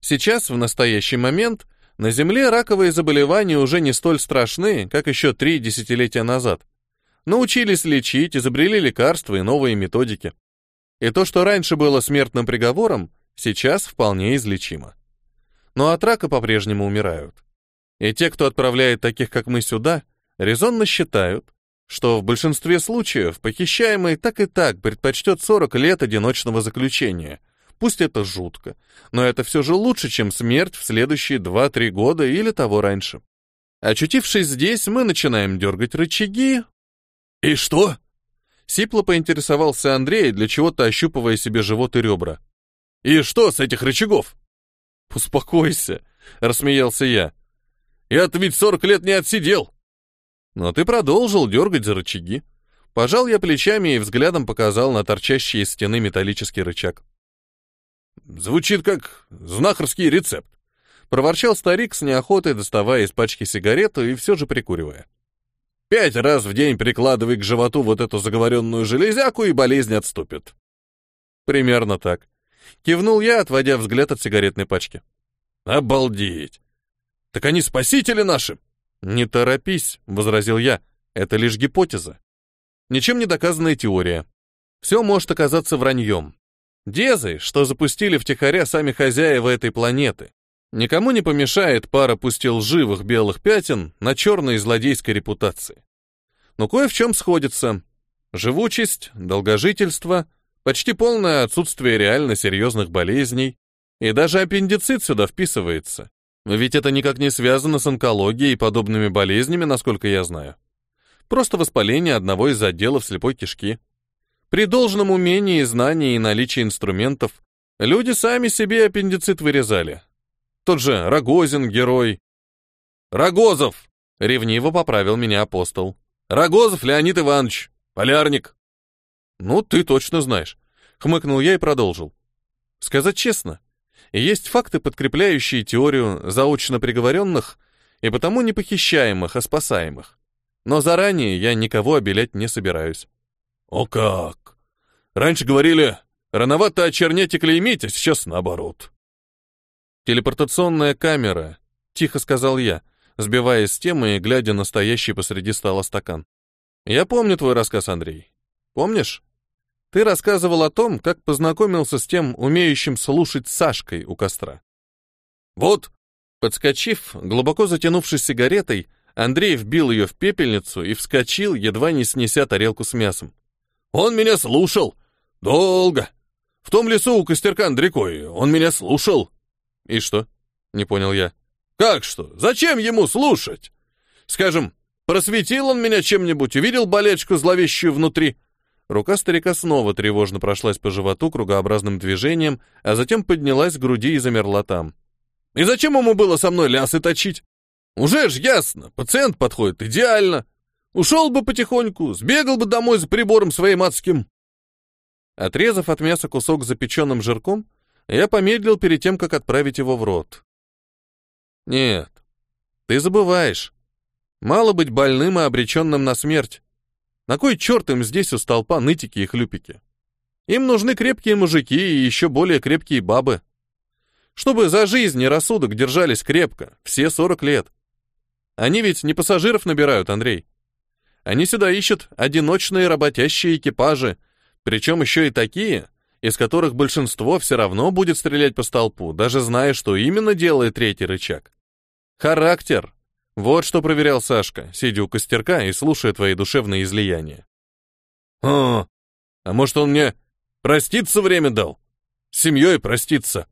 Сейчас, в настоящий момент, на Земле раковые заболевания уже не столь страшны, как еще три десятилетия назад. Научились лечить, изобрели лекарства и новые методики. И то, что раньше было смертным приговором, сейчас вполне излечимо. Но от рака по-прежнему умирают. И те, кто отправляет таких, как мы, сюда, резонно считают, что в большинстве случаев похищаемый так и так предпочтет 40 лет одиночного заключения. Пусть это жутко, но это все же лучше, чем смерть в следующие 2-3 года или того раньше. Очутившись здесь, мы начинаем дергать рычаги. «И что?» Сипло поинтересовался Андрей, для чего-то ощупывая себе живот и ребра. «И что с этих рычагов?» «Успокойся», — рассмеялся я. «Я-то ведь сорок лет не отсидел». Но ты продолжил дергать за рычаги. Пожал я плечами и взглядом показал на торчащий из стены металлический рычаг. «Звучит как знахарский рецепт», — проворчал старик с неохотой, доставая из пачки сигарету и все же прикуривая. «Пять раз в день прикладывай к животу вот эту заговоренную железяку, и болезнь отступит». Примерно так. Кивнул я, отводя взгляд от сигаретной пачки. Обалдеть! Так они спасители наши! Не торопись, возразил я. Это лишь гипотеза. Ничем не доказанная теория. Все может оказаться враньем. Дезы, что запустили втихаря сами хозяева этой планеты. Никому не помешает пара пусть лживых белых пятен на черной злодейской репутации. Но кое в чем сходится. Живучесть, долгожительство, почти полное отсутствие реально серьезных болезней, и даже аппендицит сюда вписывается. Ведь это никак не связано с онкологией и подобными болезнями, насколько я знаю. Просто воспаление одного из отделов слепой кишки. При должном умении, знании и наличии инструментов люди сами себе аппендицит вырезали. Тот же Рогозин, герой. «Рогозов!» — ревниво поправил меня апостол. «Рогозов Леонид Иванович, полярник». «Ну, ты точно знаешь», — хмыкнул я и продолжил. «Сказать честно, есть факты, подкрепляющие теорию заочно приговоренных и потому не похищаемых, а спасаемых. Но заранее я никого обелять не собираюсь». «О как! Раньше говорили, рановато очернять и клеймить, а сейчас наоборот». «Телепортационная камера», — тихо сказал я, сбиваясь с темы и глядя на стоящий посреди стола стакан. «Я помню твой рассказ, Андрей. Помнишь? Ты рассказывал о том, как познакомился с тем, умеющим слушать Сашкой у костра. Вот, подскочив, глубоко затянувшись сигаретой, Андрей вбил ее в пепельницу и вскочил, едва не снеся тарелку с мясом. Он меня слушал. Долго. В том лесу у костерка над. Он меня слушал. И что? Не понял я. Как что? Зачем ему слушать? Скажем, просветил он меня чем-нибудь, увидел болечку зловещую внутри, Рука старика снова тревожно прошлась по животу кругообразным движением, а затем поднялась к груди и замерла там. «И зачем ему было со мной лясы точить? Уже ж ясно, пациент подходит идеально. Ушел бы потихоньку, сбегал бы домой за прибором своим адским». Отрезав от мяса кусок запеченным жирком, я помедлил перед тем, как отправить его в рот. «Нет, ты забываешь. Мало быть больным и обреченным на смерть. На кой черт им здесь у столпа нытики и хлюпики? Им нужны крепкие мужики и еще более крепкие бабы. Чтобы за жизнь и рассудок держались крепко, все 40 лет. Они ведь не пассажиров набирают, Андрей. Они сюда ищут одиночные работящие экипажи, причем еще и такие, из которых большинство все равно будет стрелять по столпу, даже зная, что именно делает третий рычаг. Характер. Вот что проверял Сашка, сидя у костерка и слушая твои душевные излияния. «А, а может, он мне проститься время дал? С семьей проститься?»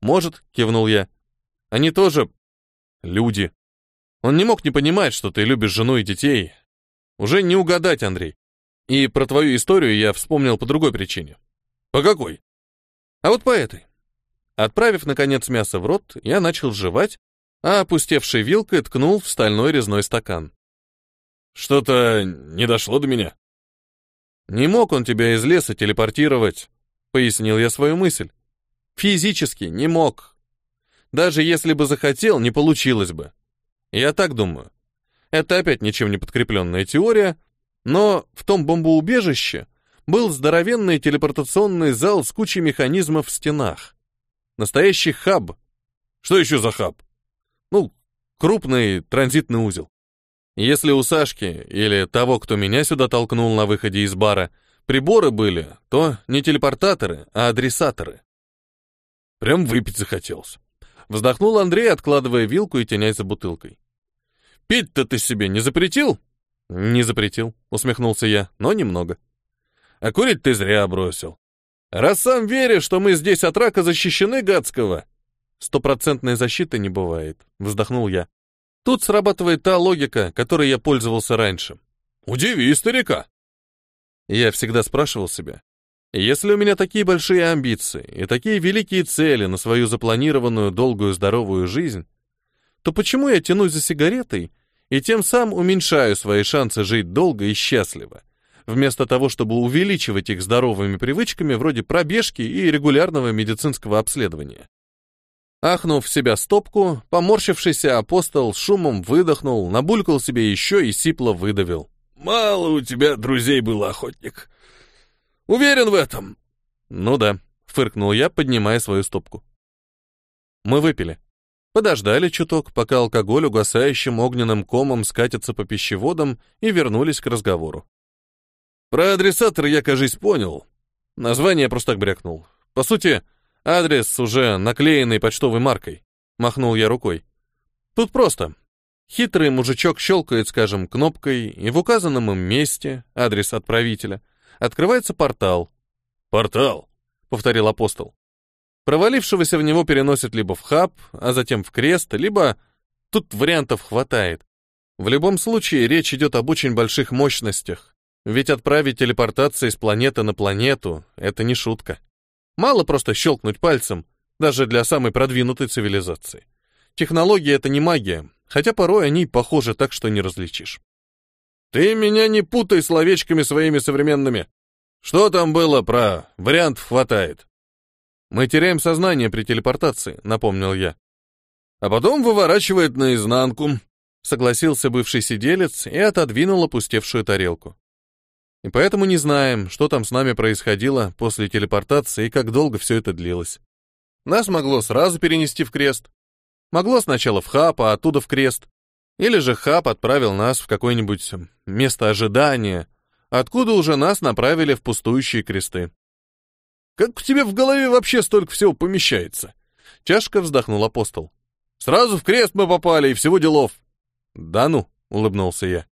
«Может», — кивнул я. «Они тоже люди. Он не мог не понимать, что ты любишь жену и детей. Уже не угадать, Андрей. И про твою историю я вспомнил по другой причине. По какой? А вот по этой. Отправив, наконец, мясо в рот, я начал жевать, а опустевшей вилкой ткнул в стальной резной стакан. Что-то не дошло до меня. Не мог он тебя из леса телепортировать, пояснил я свою мысль. Физически не мог. Даже если бы захотел, не получилось бы. Я так думаю. Это опять ничем не подкрепленная теория, но в том бомбоубежище был здоровенный телепортационный зал с кучей механизмов в стенах. Настоящий хаб. Что еще за хаб? Крупный транзитный узел. Если у Сашки или того, кто меня сюда толкнул на выходе из бара, приборы были, то не телепортаторы, а адресаторы. Прям выпить захотелось. Вздохнул Андрей, откладывая вилку и тенясь за бутылкой. «Пить-то ты себе не запретил?» «Не запретил», — усмехнулся я, — «но немного». «А курить ты зря бросил. Раз сам веришь, что мы здесь от рака защищены гадского...» «Стопроцентной защиты не бывает», — вздохнул я. «Тут срабатывает та логика, которой я пользовался раньше». «Удиви старика». Я всегда спрашивал себя, если у меня такие большие амбиции и такие великие цели на свою запланированную долгую здоровую жизнь, то почему я тянусь за сигаретой и тем самым уменьшаю свои шансы жить долго и счастливо, вместо того, чтобы увеличивать их здоровыми привычками вроде пробежки и регулярного медицинского обследования? Ахнув в себя стопку, поморщившийся апостол шумом выдохнул, набулькал себе еще и сипло выдавил. «Мало у тебя друзей был охотник. Уверен в этом?» «Ну да», — фыркнул я, поднимая свою стопку. Мы выпили. Подождали чуток, пока алкоголь угасающим огненным комом скатится по пищеводам, и вернулись к разговору. Про адресатор я, кажись, понял. Название просто так брякнул. По сути, адрес уже наклеенный почтовой маркой. Махнул я рукой. Тут просто. Хитрый мужичок щелкает, скажем, кнопкой, и в указанном им месте, адрес отправителя, открывается портал. «Портал», — повторил апостол. Провалившегося в него переносят либо в хаб, а затем в крест, либо... Тут вариантов хватает. В любом случае, речь идет об очень больших мощностях. Ведь отправить телепортации с планеты на планету — это не шутка. Мало просто щелкнуть пальцем, даже для самой продвинутой цивилизации. Технология — это не магия, хотя порой они похожи так, что не различишь. «Ты меня не путай словечками своими современными. Что там было про «вариантов хватает»?» Мы теряем сознание при телепортации, напомнил я. А потом выворачивает наизнанку, согласился бывший сиделец и отодвинул опустевшую тарелку. И поэтому не знаем, что там с нами происходило после телепортации и как долго все это длилось. Нас могло сразу перенести в крест. Могло сначала в хаб, а оттуда в крест. Или же хаб отправил нас в какое-нибудь место ожидания, откуда уже нас направили в пустующие кресты. Как в тебе в голове вообще столько всего помещается? Чашка вздохнул апостол. Сразу в крест мы попали, и всего делов. Да ну, улыбнулся я.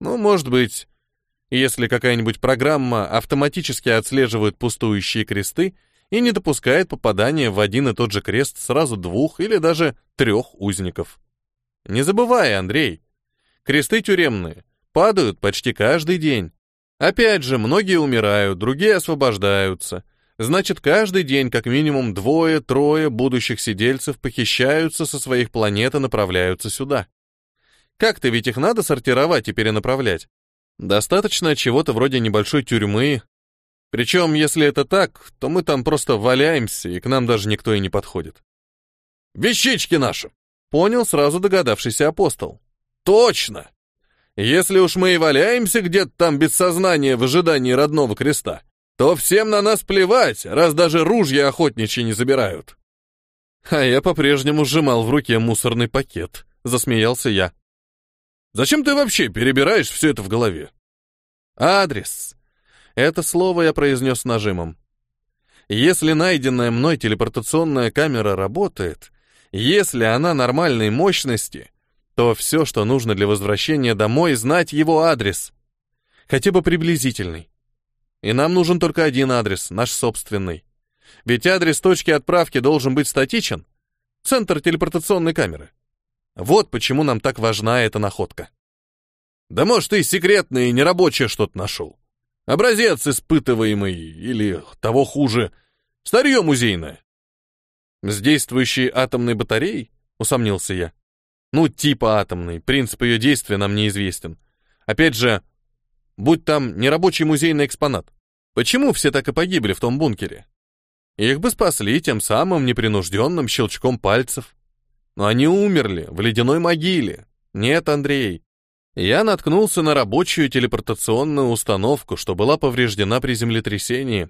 Ну, может быть, если какая-нибудь программа автоматически отслеживает пустующие кресты и не допускает попадания в один и тот же крест сразу двух или даже трех узников. Не забывай, Андрей, кресты тюремные падают почти каждый день. Опять же, многие умирают, другие освобождаются — Значит, каждый день как минимум двое-трое будущих сидельцев похищаются со своих планет и направляются сюда. Как-то ведь их надо сортировать и перенаправлять. Достаточно чего-то вроде небольшой тюрьмы. Причем, если это так, то мы там просто валяемся, и к нам даже никто и не подходит. «Вещички наши!» — понял сразу догадавшийся апостол. «Точно! Если уж мы и валяемся где-то там без сознания в ожидании родного креста, то всем на нас плевать, раз даже ружья охотничьи не забирают. А я по-прежнему сжимал в руке мусорный пакет, засмеялся я. Зачем ты вообще перебираешь все это в голове? Адрес. Это слово я произнес нажимом. Если найденная мной телепортационная камера работает, если она нормальной мощности, то все, что нужно для возвращения домой, знать его адрес. Хотя бы приблизительный. И нам нужен только один адрес, наш собственный. Ведь адрес точки отправки должен быть статичен. Центр телепортационной камеры. Вот почему нам так важна эта находка. Да может, ты секретное и нерабочее что-то нашел. Образец испытываемый, или того хуже, старье музейное. С действующей атомной батареей? Усомнился я. Ну, типа атомной, принцип ее действия нам неизвестен. Опять же, будь там нерабочий музейный экспонат, почему все так и погибли в том бункере? Их бы спасли тем самым непринужденным щелчком пальцев. Но они умерли в ледяной могиле. Нет, Андрей. Я наткнулся на рабочую телепортационную установку, что была повреждена при землетрясении.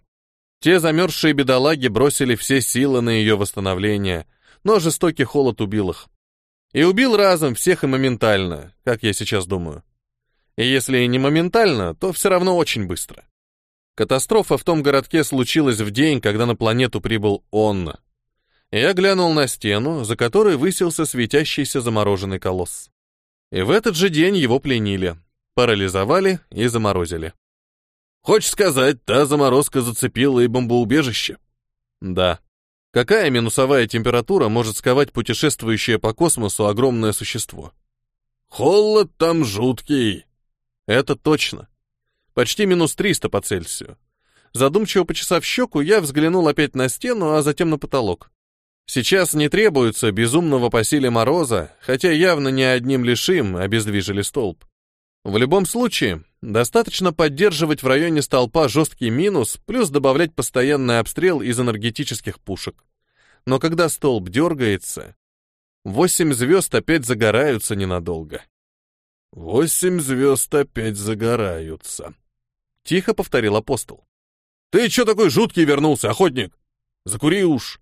Те замерзшие бедолаги бросили все силы на ее восстановление, но жестокий холод убил их. И убил разом всех и моментально, как я сейчас думаю. И если и не моментально, то все равно очень быстро. Катастрофа в том городке случилась в день, когда на планету прибыл он. Я глянул на стену, за которой высился светящийся замороженный колосс. И в этот же день его пленили, парализовали и заморозили. Хочешь сказать, та заморозка зацепила и бомбоубежище? Да. Какая минусовая температура может сковать путешествующее по космосу огромное существо? Холод там жуткий. Это точно. Почти минус 300 по Цельсию. Задумчиво почесав щеку, я взглянул опять на стену, а затем на потолок. Сейчас не требуется безумного по силе мороза, хотя явно не одним лишь им обездвижили столб. В любом случае, достаточно поддерживать в районе столпа жесткий минус, плюс добавлять постоянный обстрел из энергетических пушек. Но когда столб дергается, восемь звезд опять загораются ненадолго. Восемь звезд опять загораются. Тихо повторил апостол. «Ты чё такой жуткий вернулся, охотник? Закури уж,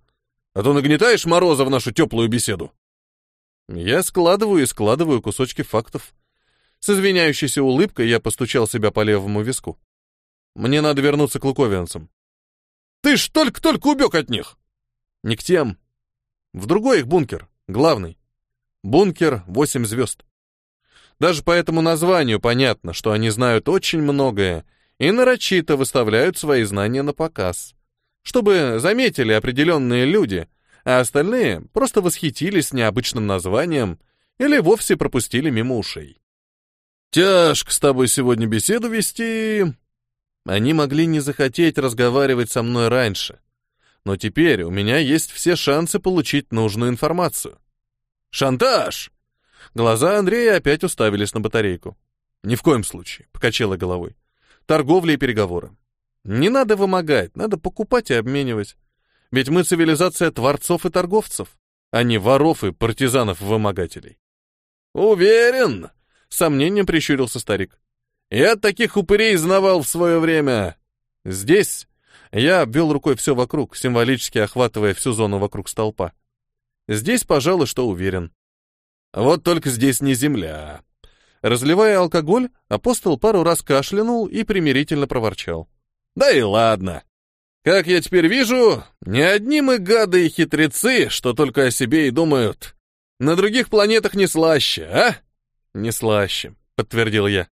а то нагнетаешь мороза в нашу теплую беседу». Я складываю и складываю кусочки фактов. С извиняющейся улыбкой я постучал себя по левому виску. Мне надо вернуться к луковианцам. «Ты ж только-только убег от них!» «Не к тем. В другой их бункер, главный. Бункер восемь звезд. Даже по этому названию понятно, что они знают очень многое и нарочито выставляют свои знания на показ, чтобы заметили определенные люди, а остальные просто восхитились необычным названием или вовсе пропустили мимо ушей. «Тяжко с тобой сегодня беседу вести...» Они могли не захотеть разговаривать со мной раньше, но теперь у меня есть все шансы получить нужную информацию. «Шантаж!» Глаза Андрея опять уставились на батарейку. «Ни в коем случае», — покачала головой. «Торговля и переговоры. Не надо вымогать, надо покупать и обменивать. Ведь мы цивилизация творцов и торговцев, а не воров и партизанов-вымогателей». «Уверен?» — сомнением прищурился старик. «Я таких упырей знавал в свое время». «Здесь...» Я обвел рукой все вокруг, символически охватывая всю зону вокруг столпа. Здесь, пожалуй, что уверен. Вот только здесь не земля. Разливая алкоголь, апостол пару раз кашлянул и примирительно проворчал. Да и ладно. Как я теперь вижу, не одни мы гады и хитрецы, что только о себе и думают. На других планетах не слаще, а? Не слаще, подтвердил я.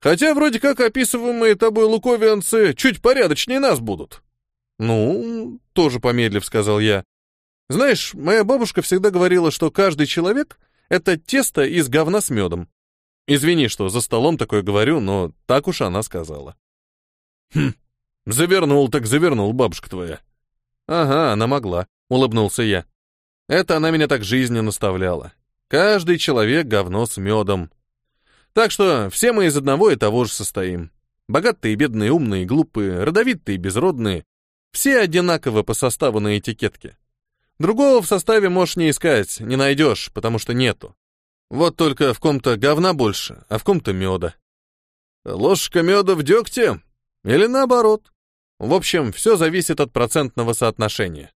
Хотя вроде как описываемые тобой луковианцы чуть порядочнее нас будут. Ну, тоже помедлив сказал я. Знаешь, моя бабушка всегда говорила, что каждый человек это тесто из говна с медом. Извини, что за столом такое говорю, но так уж она сказала. Хм, завернул так завернул бабушка твоя. Ага, она могла, улыбнулся я. Это она меня так жизни наставляла. Каждый человек говно с медом. Так что все мы из одного и того же состоим. Богатые, бедные, умные, глупые, родовитые, безродные. Все одинаковы по составу на этикетке. Другого в составе можешь не искать, не найдешь, потому что нету. Вот только в ком-то говна больше, а в ком-то меда. Ложка меда в дегте? Или наоборот. В общем, все зависит от процентного соотношения.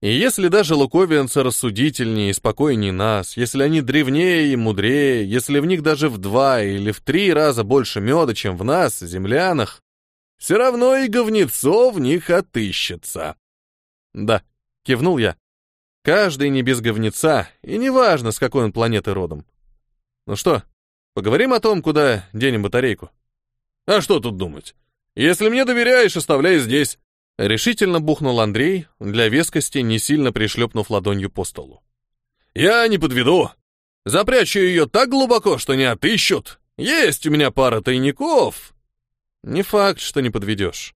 И если даже луковианцы рассудительнее и спокойнее нас, если они древнее и мудрее, если в них даже в два или в три раза больше меда, чем в нас, землянах, все равно и говнецо в них отыщется. Да, кивнул я. Каждый не без говнеца, и неважно, с какой он планеты родом. Ну что, поговорим о том, куда денем батарейку? А что тут думать? Если мне доверяешь, оставляй здесь. Решительно бухнул Андрей, для вескости не сильно пришлепнув ладонью по столу. «Я не подведу. Запрячу ее так глубоко, что не отыщут. Есть у меня пара тайников». «Не факт, что не подведешь».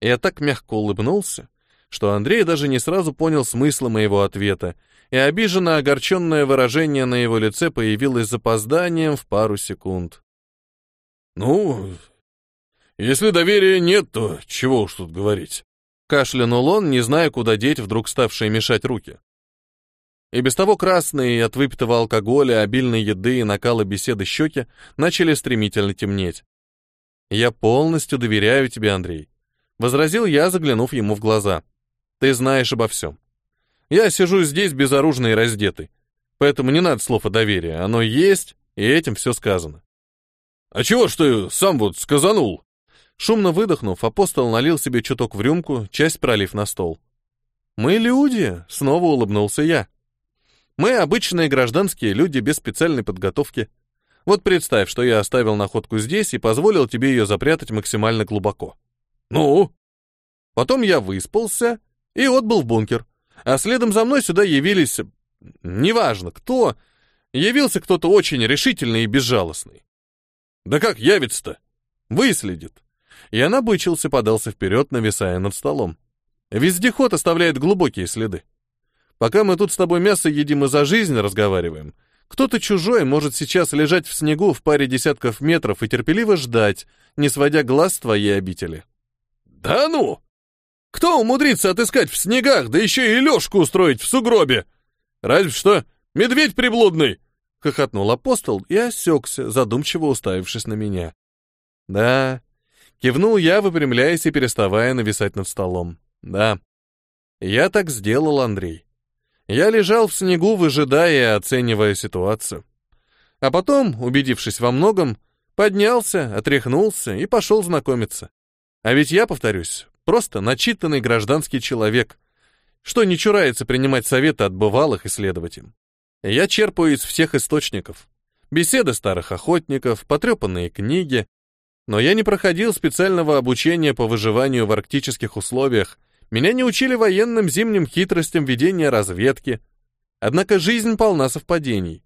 Я так мягко улыбнулся, что Андрей даже не сразу понял смысла моего ответа, и обиженно огорченное выражение на его лице появилось запозданием в пару секунд. «Ну, если доверия нет, то чего уж тут говорить. Кашлянул он, не зная, куда деть вдруг ставшие мешать руки. И без того красные от выпитого алкоголя, обильной еды и накала беседы щеки начали стремительно темнеть. «Я полностью доверяю тебе, Андрей», — возразил я, заглянув ему в глаза. «Ты знаешь обо всем. Я сижу здесь безоружный и раздетый, поэтому не надо слов о доверии, оно есть, и этим все сказано». «А чего ж ты сам вот сказанул?» Шумно выдохнув, апостол налил себе чуток в рюмку, часть пролив на стол. «Мы люди», — снова улыбнулся я. «Мы обычные гражданские люди без специальной подготовки. Вот представь, что я оставил находку здесь и позволил тебе ее запрятать максимально глубоко. Ну?» Потом я выспался и отбыл в бункер, а следом за мной сюда явились... Неважно, кто. Явился кто-то очень решительный и безжалостный. «Да как явится-то?» «Выследит. Я набычился, подался вперед, нависая над столом. Вездеход оставляет глубокие следы. Пока мы тут с тобой мясо едим и за жизнь разговариваем, кто-то чужой может сейчас лежать в снегу в паре десятков метров и терпеливо ждать, не сводя глаз с твоей обители. Да ну! Кто умудрится отыскать в снегах, да еще и лёжку устроить в сугробе? Разве что медведь приблудный! Хохотнул апостол и осекся, задумчиво уставившись на меня. Да, Кивнул я, выпрямляясь и переставая нависать над столом. Да, я так сделал, Андрей. Я лежал в снегу, выжидая и оценивая ситуацию. А потом, убедившись во многом, поднялся, отряхнулся и пошел знакомиться. А ведь я, повторюсь, просто начитанный гражданский человек, что не чурается принимать советы от бывалых исследователей. Я черпаю из всех источников. Беседы старых охотников, потрепанные книги, но я не проходил специального обучения по выживанию в арктических условиях, меня не учили военным зимним хитростям ведения разведки. Однако жизнь полна совпадений.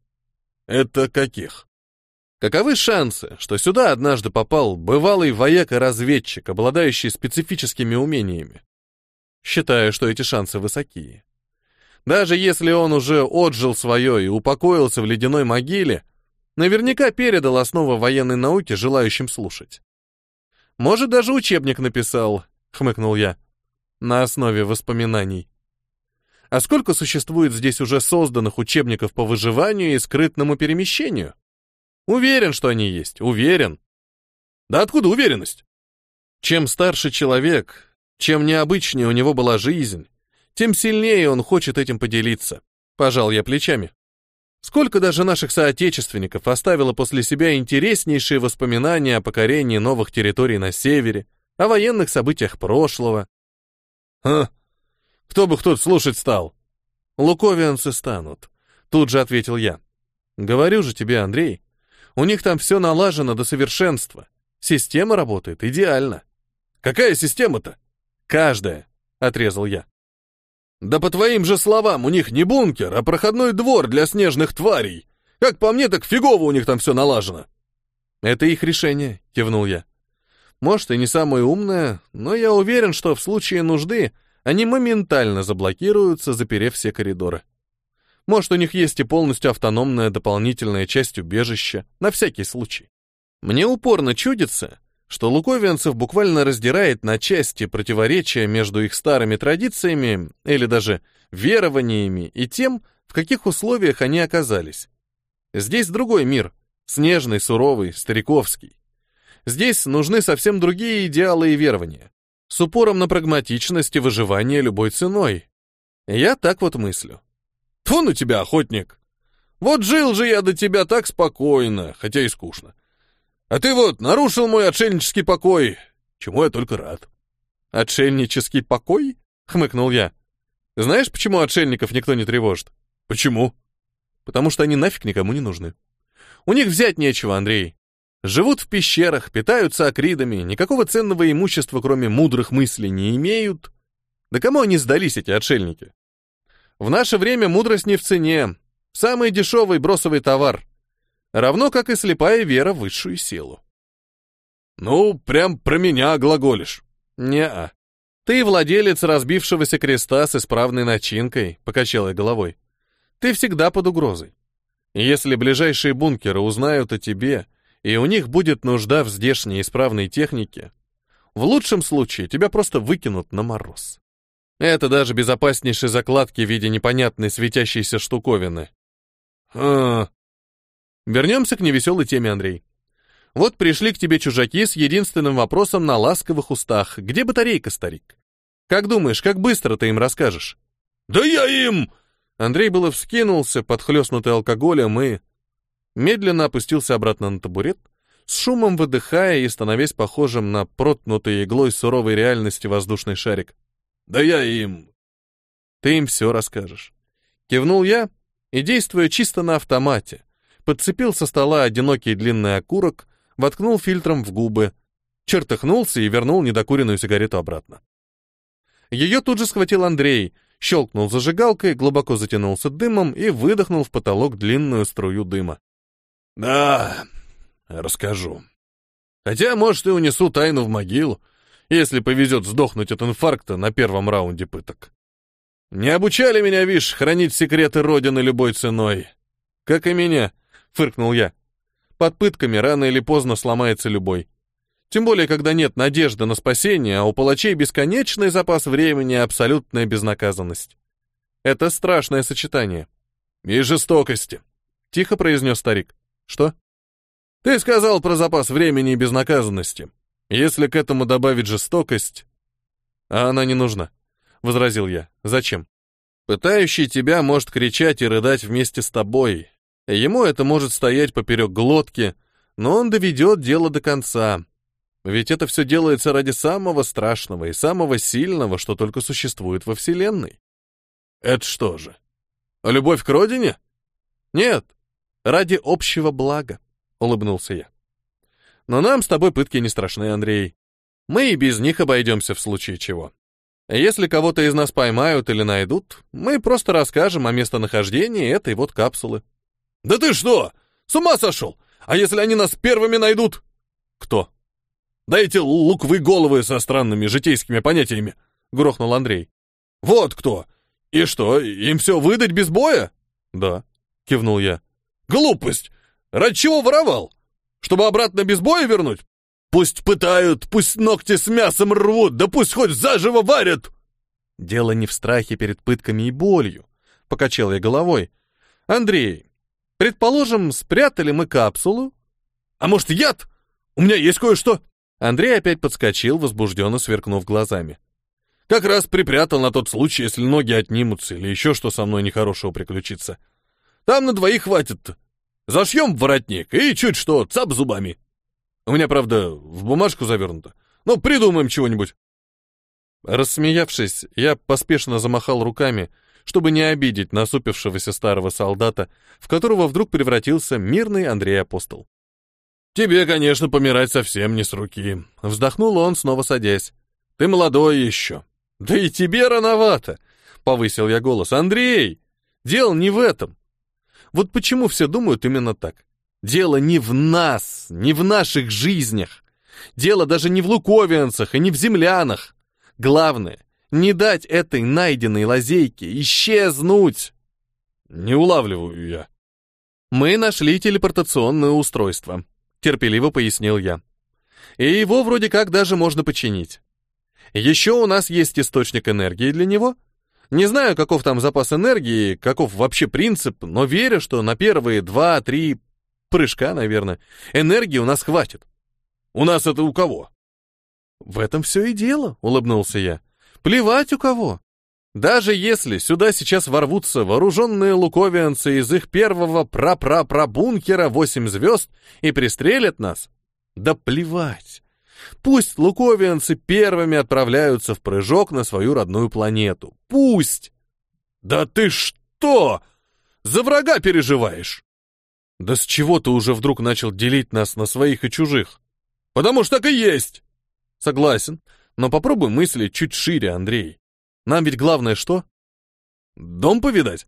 Это каких? Каковы шансы, что сюда однажды попал бывалый вояк-разведчик, обладающий специфическими умениями? Считаю, что эти шансы высокие. Даже если он уже отжил свое и упокоился в ледяной могиле, Наверняка передал основы военной науки желающим слушать. Может, даже учебник написал, хмыкнул я, на основе воспоминаний. А сколько существует здесь уже созданных учебников по выживанию и скрытному перемещению? Уверен, что они есть, уверен. Да откуда уверенность? Чем старше человек, чем необычнее у него была жизнь, тем сильнее он хочет этим поделиться. Пожал я плечами. Сколько даже наших соотечественников оставило после себя интереснейшие воспоминания о покорении новых территорий на севере, о военных событиях прошлого. «Ха! Кто бы кто слушать стал?» «Луковианцы станут», — тут же ответил я. «Говорю же тебе, Андрей, у них там все налажено до совершенства. Система работает идеально». «Какая система-то?» «Каждая», — отрезал я. Да по твоим же словам, у них не бункер, а проходной двор для снежных тварей. Как по мне, так фигово у них там все налажено. Это их решение, кивнул я. Может, и не самое умное, но я уверен, что в случае нужды они моментально заблокируются, заперев все коридоры. Может, у них есть и полностью автономная дополнительная часть убежища, на всякий случай. Мне упорно чудится, что луковианцев буквально раздирает на части противоречия между их старыми традициями или даже верованиями и тем, в каких условиях они оказались. Здесь другой мир, снежный, суровый, стариковский. Здесь нужны совсем другие идеалы и верования, с упором на прагматичность и выживание любой ценой. Я так вот мыслю. Тьфу на тебя, охотник! Вот жил же я до тебя так спокойно, хотя и скучно. А ты вот нарушил мой отшельнический покой, чему я только рад. Отшельнический покой? Хмыкнул я. Знаешь, почему отшельников никто не тревожит? Почему? Потому что они нафиг никому не нужны. У них взять нечего, Андрей. Живут в пещерах, питаются акридами, никакого ценного имущества, кроме мудрых мыслей, не имеют. Да кому они сдались, эти отшельники? В наше время мудрость не в цене. Самый дешевый бросовый товар. Равно как и слепая вера в высшую силу. Ну, прям про меня глаголишь. Не-а. Ты владелец разбившегося креста с исправной начинкой, покачал я головой. Ты всегда под угрозой. Если ближайшие бункеры узнают о тебе, и у них будет нужда в здешней исправной технике, в лучшем случае тебя просто выкинут на мороз. Это даже безопаснейшей закладки в виде непонятной светящейся штуковины. А... Вернемся к невеселой теме, Андрей. Вот пришли к тебе чужаки с единственным вопросом на ласковых устах. Где батарейка, старик? Как думаешь, как быстро ты им расскажешь? Да я им... Андрей было вскинулся, подхлестнутый алкоголем, и... Медленно опустился обратно на табурет, с шумом выдыхая и становясь похожим на проткнутый иглой суровой реальности воздушный шарик. «Да я им...» «Ты им все расскажешь». Кивнул я и, действуя чисто на автомате, подцепил со стола одинокий длинный окурок, воткнул фильтром в губы, чертыхнулся и вернул недокуренную сигарету обратно. Ее тут же схватил Андрей, щелкнул зажигалкой, глубоко затянулся дымом и выдохнул в потолок длинную струю дыма. «Да, расскажу. Хотя, может, и унесу тайну в могилу, если повезет сдохнуть от инфаркта на первом раунде пыток. Не обучали меня, видишь, хранить секреты Родины любой ценой. Как и меня, — фыркнул я. Под пытками рано или поздно сломается любой. Тем более, когда нет надежды на спасение, а у палачей бесконечный запас времени и абсолютная безнаказанность. Это страшное сочетание. И жестокости, — тихо произнес старик. Что? Ты сказал про запас времени и безнаказанности. Если к этому добавить жестокость... А она не нужна, — возразил я. Зачем? Пытающий тебя может кричать и рыдать вместе с тобой, Ему это может стоять поперек глотки, но он доведет дело до конца. Ведь это все делается ради самого страшного и самого сильного, что только существует во Вселенной. Это что же? Любовь к родине? Нет, ради общего блага, улыбнулся я. Но нам с тобой пытки не страшны, Андрей. Мы и без них обойдемся в случае чего. Если кого-то из нас поймают или найдут, мы просто расскажем о местонахождении этой вот капсулы. «Да ты что? С ума сошел? А если они нас первыми найдут?» «Кто?» «Да эти луковые головы со странными житейскими понятиями», — грохнул Андрей. «Вот кто! И что, им все выдать без боя?» «Да», — кивнул я. «Глупость! Ради чего воровал? Чтобы обратно без боя вернуть? Пусть пытают, пусть ногти с мясом рвут, да пусть хоть заживо варят!» «Дело не в страхе перед пытками и болью», — покачал я головой. «Андрей, Предположим, спрятали мы капсулу. А может, яд? У меня есть кое-что. Андрей опять подскочил, возбужденно сверкнув глазами. Как раз припрятал на тот случай, если ноги отнимутся или еще что со мной нехорошего приключится. Там на двоих хватит. Зашьем воротник и чуть что, цап зубами. У меня, правда, в бумажку завернуто. Но придумаем чего-нибудь. Рассмеявшись, я поспешно замахал руками, чтобы не обидеть насупившегося старого солдата, в которого вдруг превратился мирный Андрей Апостол. «Тебе, конечно, помирать совсем не с руки», — вздохнул он, снова садясь. «Ты молодой еще». «Да и тебе рановато», — повысил я голос. «Андрей, дело не в этом. Вот почему все думают именно так. Дело не в нас, не в наших жизнях. Дело даже не в луковианцах и не в землянах. Главное, не дать этой найденной лазейке исчезнуть. Не улавливаю я. Мы нашли телепортационное устройство, терпеливо пояснил я. И его вроде как даже можно починить. Еще у нас есть источник энергии для него. Не знаю, каков там запас энергии, каков вообще принцип, но верю, что на первые два-три прыжка, наверное, энергии у нас хватит. У нас это у кого? В этом все и дело, улыбнулся я. Плевать у кого. Даже если сюда сейчас ворвутся вооруженные луковианцы из их первого пра-пра-пра-бункера 8 звезд и пристрелят нас, да плевать. Пусть луковианцы первыми отправляются в прыжок на свою родную планету. Пусть! Да ты что? За врага переживаешь? Да с чего ты уже вдруг начал делить нас на своих и чужих? Потому что так и есть. Согласен, но попробуй мыслить чуть шире, Андрей. Нам ведь главное что? Дом повидать?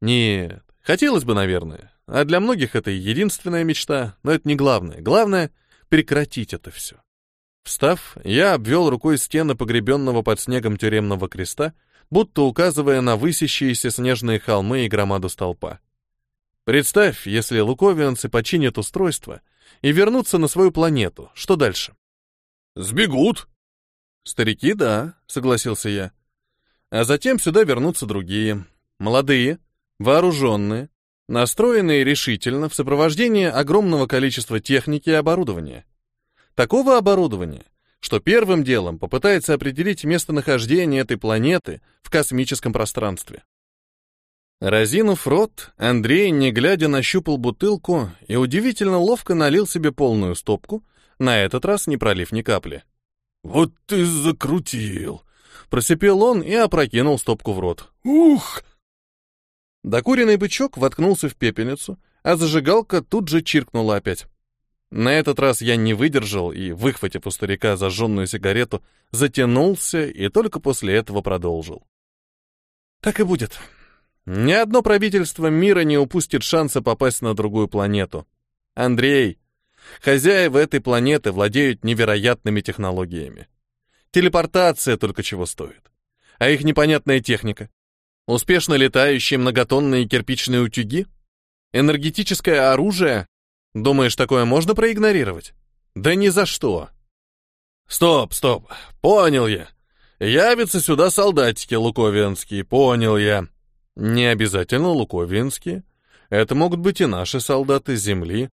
Нет, хотелось бы, наверное. А для многих это единственная мечта, но это не главное. Главное — прекратить это все. Встав, я обвел рукой стены погребенного под снегом тюремного креста, будто указывая на высящиеся снежные холмы и громаду столпа. Представь, если луковианцы починят устройство и вернутся на свою планету, что дальше? Сбегут. Старики, да, согласился я. А затем сюда вернутся другие, молодые, вооруженные, настроенные решительно в сопровождении огромного количества техники и оборудования. Такого оборудования, что первым делом попытается определить местонахождение этой планеты в космическом пространстве. Разинув рот, Андрей, не глядя, нащупал бутылку и удивительно ловко налил себе полную стопку, на этот раз не пролив ни капли. «Вот ты закрутил!» Просипел он и опрокинул стопку в рот. «Ух!» Докуренный бычок воткнулся в пепельницу, а зажигалка тут же чиркнула опять. На этот раз я не выдержал и, выхватив у старика зажженную сигарету, затянулся и только после этого продолжил. Так и будет. Ни одно правительство мира не упустит шанса попасть на другую планету. Андрей, хозяева этой планеты владеют невероятными технологиями. Телепортация только чего стоит. А их непонятная техника. Успешно летающие многотонные кирпичные утюги? Энергетическое оружие? Думаешь, такое можно проигнорировать? Да ни за что. Стоп, стоп. Понял я. Явятся сюда солдатики луковинские, понял я. Не обязательно луковинские. Это могут быть и наши солдаты земли.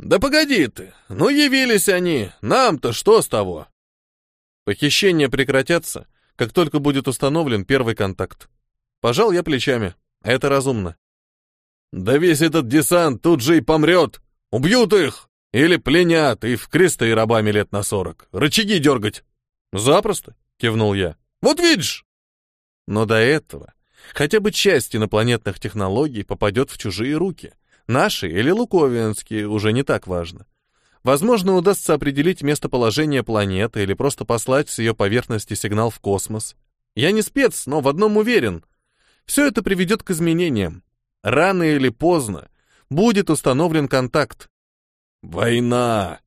Да погоди ты. Ну явились они. Нам-то что с того? Похищения прекратятся, как только будет установлен первый контакт. Пожал я плечами. Это разумно. Да весь этот десант тут же и помрет. Убьют их! Или пленят и в кресты рабами лет на сорок. Рычаги дергать. Запросто, кивнул я. Вот видишь! Но до этого хотя бы часть инопланетных технологий попадет в чужие руки. Наши или луковианские, уже не так важно. Возможно, удастся определить местоположение планеты или просто послать с ее поверхности сигнал в космос. Я не спец, но в одном уверен. Все это приведет к изменениям. Рано или поздно будет установлен контакт. «Война!»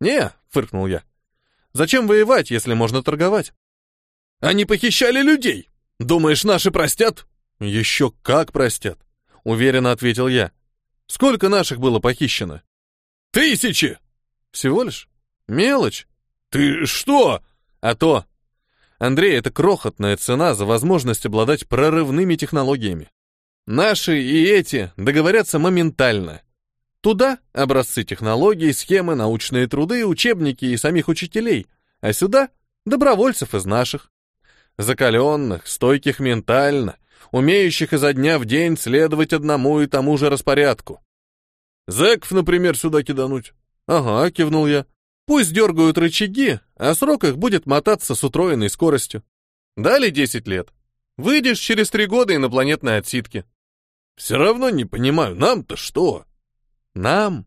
«Не», — фыркнул я. «Зачем воевать, если можно торговать?» «Они похищали людей! Думаешь, наши простят?» «Еще как простят!» — уверенно ответил я. «Сколько наших было похищено?» «Тысячи!» Всего лишь? Мелочь. Ты что? А то. Андрей, это крохотная цена за возможность обладать прорывными технологиями. Наши и эти договорятся моментально. Туда образцы технологий, схемы, научные труды, учебники и самих учителей, а сюда добровольцев из наших. Закаленных, стойких ментально, умеющих изо дня в день следовать одному и тому же распорядку. Зэков, например, сюда кидануть. «Ага», — кивнул я. «Пусть дергают рычаги, а срок их будет мотаться с утроенной скоростью. Дали 10 лет. Выйдешь через три года инопланетной отсидки». «Все равно не понимаю, нам-то что?» «Нам?»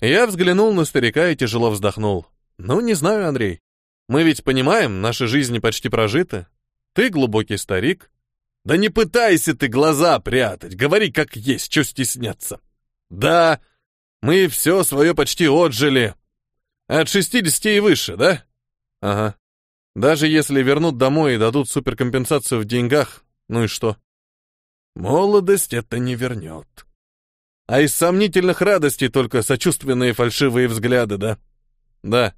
Я взглянул на старика и тяжело вздохнул. «Ну, не знаю, Андрей. Мы ведь понимаем, наши жизни почти прожиты. Ты глубокий старик». «Да не пытайся ты глаза прятать, говори как есть, что стесняться». «Да, мы все свое почти отжили. От 60 и выше, да? Ага. Даже если вернут домой и дадут суперкомпенсацию в деньгах, ну и что? Молодость это не вернет. А из сомнительных радостей только сочувственные фальшивые взгляды, да? Да.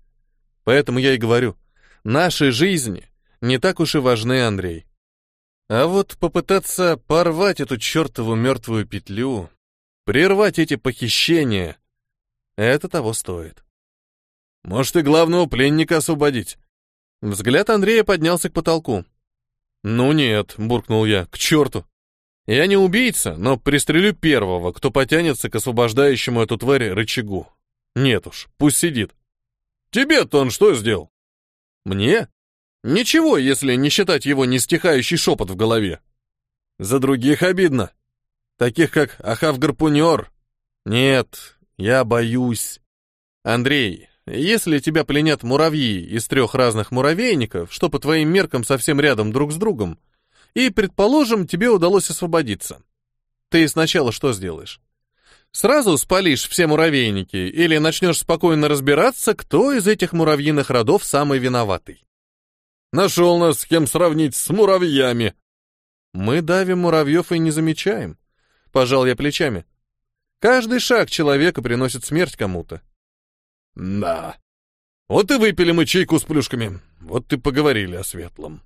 Поэтому я и говорю, наши жизни не так уж и важны, Андрей. А вот попытаться порвать эту чертову мертвую петлю, Прервать эти похищения — это того стоит. Может, и главного пленника освободить. Взгляд Андрея поднялся к потолку. Ну нет, буркнул я, к черту. Я не убийца, но пристрелю первого, кто потянется к освобождающему эту тварь рычагу. Нет уж, пусть сидит. Тебе-то он что сделал? Мне? Ничего, если не считать его нестихающий шепот в голове. За других обидно. Таких, как Ахав-гарпунер. Нет, я боюсь. Андрей, если тебя пленят муравьи из трех разных муравейников, что по твоим меркам совсем рядом друг с другом, и, предположим, тебе удалось освободиться, ты сначала что сделаешь? Сразу спалишь все муравейники или начнешь спокойно разбираться, кто из этих муравьиных родов самый виноватый? Нашел нас с кем сравнить с муравьями. Мы давим муравьев и не замечаем. Пожал я плечами. Каждый шаг человека приносит смерть кому-то. Да. Вот и выпили мы чайку с плюшками. Вот и поговорили о светлом.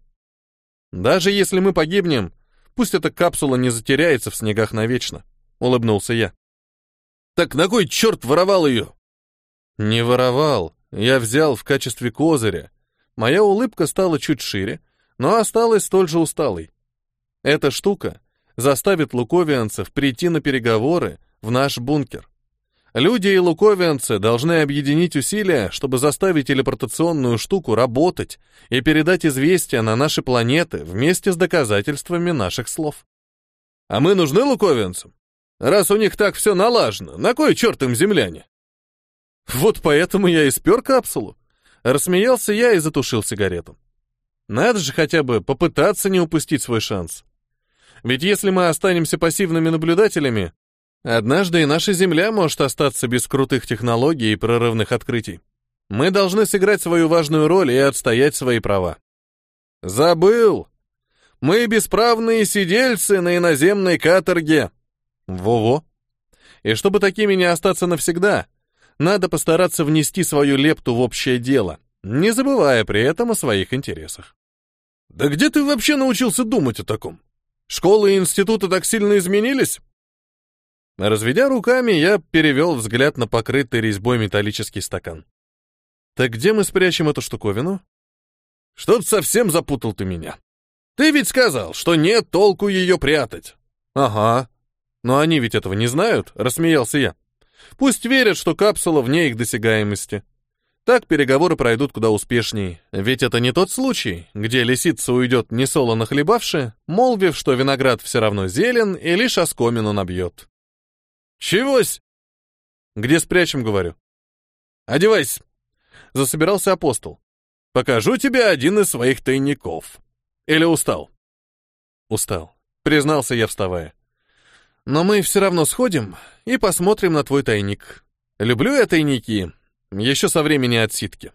Даже если мы погибнем, пусть эта капсула не затеряется в снегах навечно, улыбнулся я. Так на кой черт воровал ее? Не воровал, я взял в качестве козыря. Моя улыбка стала чуть шире, но осталась столь же усталой. Эта штука заставит луковианцев прийти на переговоры в наш бункер. Люди и луковианцы должны объединить усилия, чтобы заставить телепортационную штуку работать и передать известия на наши планеты вместе с доказательствами наших слов. А мы нужны луковианцам? Раз у них так все налажено, на кой черт им земляне? Вот поэтому я и спер капсулу. Рассмеялся я и затушил сигарету. Надо же хотя бы попытаться не упустить свой шанс. Ведь если мы останемся пассивными наблюдателями, однажды и наша Земля может остаться без крутых технологий и прорывных открытий. Мы должны сыграть свою важную роль и отстоять свои права. Забыл! Мы бесправные сидельцы на иноземной каторге. Во-во. И чтобы такими не остаться навсегда, надо постараться внести свою лепту в общее дело, не забывая при этом о своих интересах. Да где ты вообще научился думать о таком? Школы и институты так сильно изменились? Разведя руками, я перевел взгляд на покрытый резьбой металлический стакан. Так где мы спрячем эту штуковину? Что-то совсем запутал ты меня. Ты ведь сказал, что нет толку ее прятать. Ага, но они ведь этого не знают, рассмеялся я. Пусть верят, что капсула вне их досягаемости. Так переговоры пройдут куда успешней. Ведь это не тот случай, где лисица уйдет несолоно хлебавши, молвив, что виноград все равно зелен и лишь оскомину набьет. Чегось? Где спрячем, говорю. Одевайся. Засобирался апостол. Покажу тебе один из своих тайников. Или устал? Устал. Признался я, вставая. Но мы все равно сходим и посмотрим на твой тайник. Люблю я тайники, еще со времени отсидки.